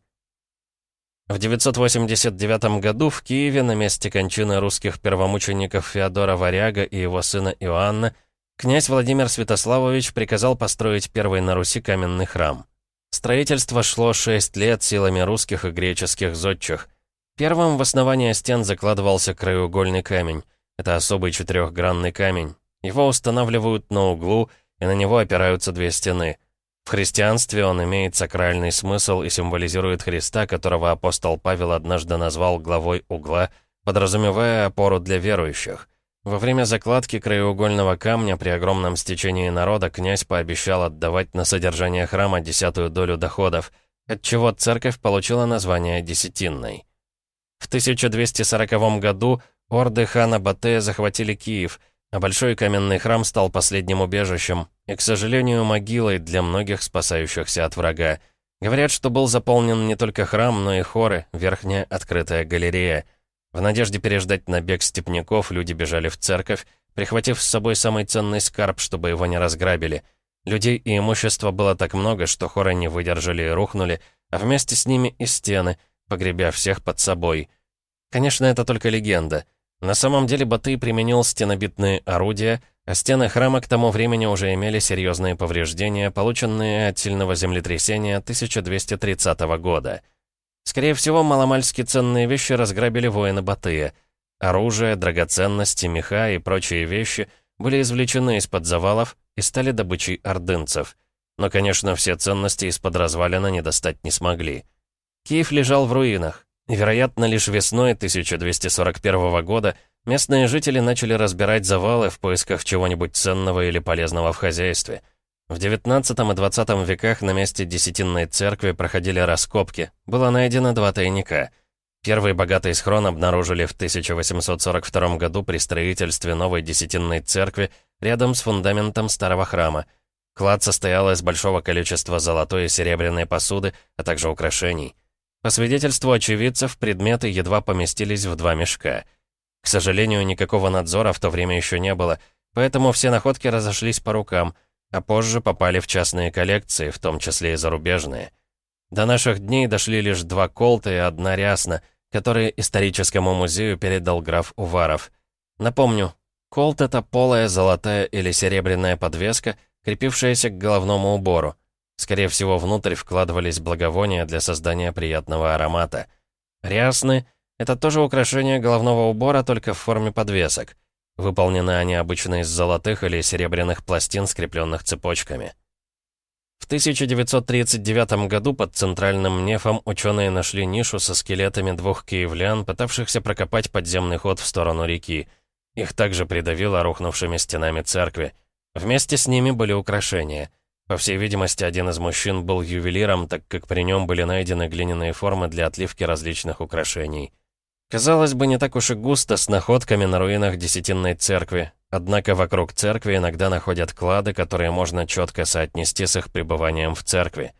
В 989 году в Киеве на месте кончины русских первомучеников Феодора Варяга и его сына Иоанна князь Владимир Святославович приказал построить первый на Руси каменный храм. Строительство шло 6 лет силами русских и греческих зодчих. Первым в основание стен закладывался краеугольный камень. Это особый четырехгранный камень. Его устанавливают на углу, и на него опираются две стены. В христианстве он имеет сакральный смысл и символизирует Христа, которого апостол Павел однажды назвал главой угла, подразумевая опору для верующих. Во время закладки краеугольного камня при огромном стечении народа князь пообещал отдавать на содержание храма десятую долю доходов, отчего церковь получила название Десятинной. В 1240 году Орды хана Батыя захватили Киев, а Большой каменный храм стал последним убежищем и, к сожалению, могилой для многих спасающихся от врага. Говорят, что был заполнен не только храм, но и хоры, верхняя открытая галерея. В надежде переждать набег степняков люди бежали в церковь, прихватив с собой самый ценный скарб, чтобы его не разграбили. Людей и имущества было так много, что хоры не выдержали и рухнули, а вместе с ними и стены, погребя всех под собой. Конечно, это только легенда. На самом деле Батый применил стенобитные орудия, а стены храма к тому времени уже имели серьезные повреждения, полученные от сильного землетрясения 1230 года. Скорее всего, маломальски ценные вещи разграбили воины Батыя. Оружие, драгоценности, меха и прочие вещи были извлечены из-под завалов и стали добычей ордынцев. Но, конечно, все ценности из-под развалина не достать не смогли. Киев лежал в руинах. Вероятно, лишь весной 1241 года местные жители начали разбирать завалы в поисках чего-нибудь ценного или полезного в хозяйстве. В XIX и XX веках на месте Десятинной церкви проходили раскопки. Было найдено два тайника. Первый богатый схрон обнаружили в 1842 году при строительстве новой Десятинной церкви рядом с фундаментом старого храма. Клад состоял из большого количества золотой и серебряной посуды, а также украшений. По свидетельству очевидцев, предметы едва поместились в два мешка. К сожалению, никакого надзора в то время еще не было, поэтому все находки разошлись по рукам, а позже попали в частные коллекции, в том числе и зарубежные. До наших дней дошли лишь два колта и одна рясна, которые историческому музею передал граф Уваров. Напомню, колт — это полая золотая или серебряная подвеска, крепившаяся к головному убору. Скорее всего, внутрь вкладывались благовония для создания приятного аромата. Рясны — это тоже украшение головного убора, только в форме подвесок. Выполнены они обычно из золотых или серебряных пластин, скрепленных цепочками. В 1939 году под центральным нефом ученые нашли нишу со скелетами двух киевлян, пытавшихся прокопать подземный ход в сторону реки. Их также придавило рухнувшими стенами церкви. Вместе с ними были украшения — по всей видимости, один из мужчин был ювелиром, так как при нем были найдены глиняные формы для отливки различных украшений. Казалось бы, не так уж и густо с находками на руинах Десятинной церкви, однако вокруг церкви иногда находят клады, которые можно четко соотнести с их пребыванием в церкви.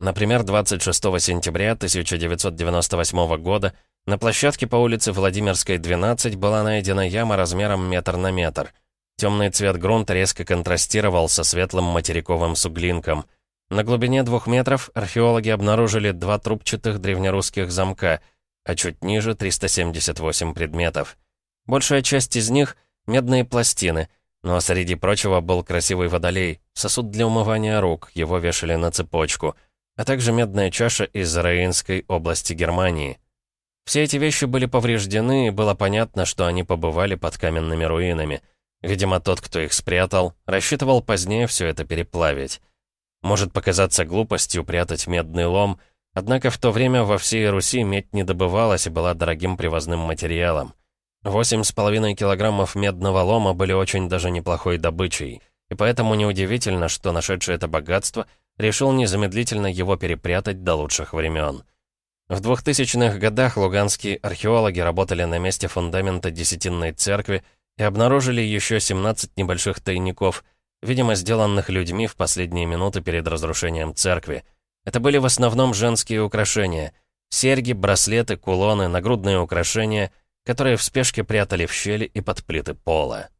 Например, 26 сентября 1998 года на площадке по улице Владимирской, 12 была найдена яма размером метр на метр — Темный цвет грунта резко контрастировал со светлым материковым суглинком. На глубине двух метров археологи обнаружили два трубчатых древнерусских замка, а чуть ниже 378 предметов. Большая часть из них — медные пластины, но среди прочего был красивый водолей, сосуд для умывания рук, его вешали на цепочку, а также медная чаша из Рейнской области Германии. Все эти вещи были повреждены, и было понятно, что они побывали под каменными руинами — Видимо, тот, кто их спрятал, рассчитывал позднее все это переплавить. Может показаться глупостью прятать медный лом, однако в то время во всей Руси медь не добывалась и была дорогим привозным материалом. Восемь с половиной килограммов медного лома были очень даже неплохой добычей, и поэтому неудивительно, что нашедший это богатство решил незамедлительно его перепрятать до лучших времен. В 2000-х годах луганские археологи работали на месте фундамента Десятинной церкви, и обнаружили еще 17 небольших тайников, видимо, сделанных людьми в последние минуты перед разрушением церкви. Это были в основном женские украшения. Серьги, браслеты, кулоны, нагрудные украшения, которые в спешке прятали в щели и под плиты пола.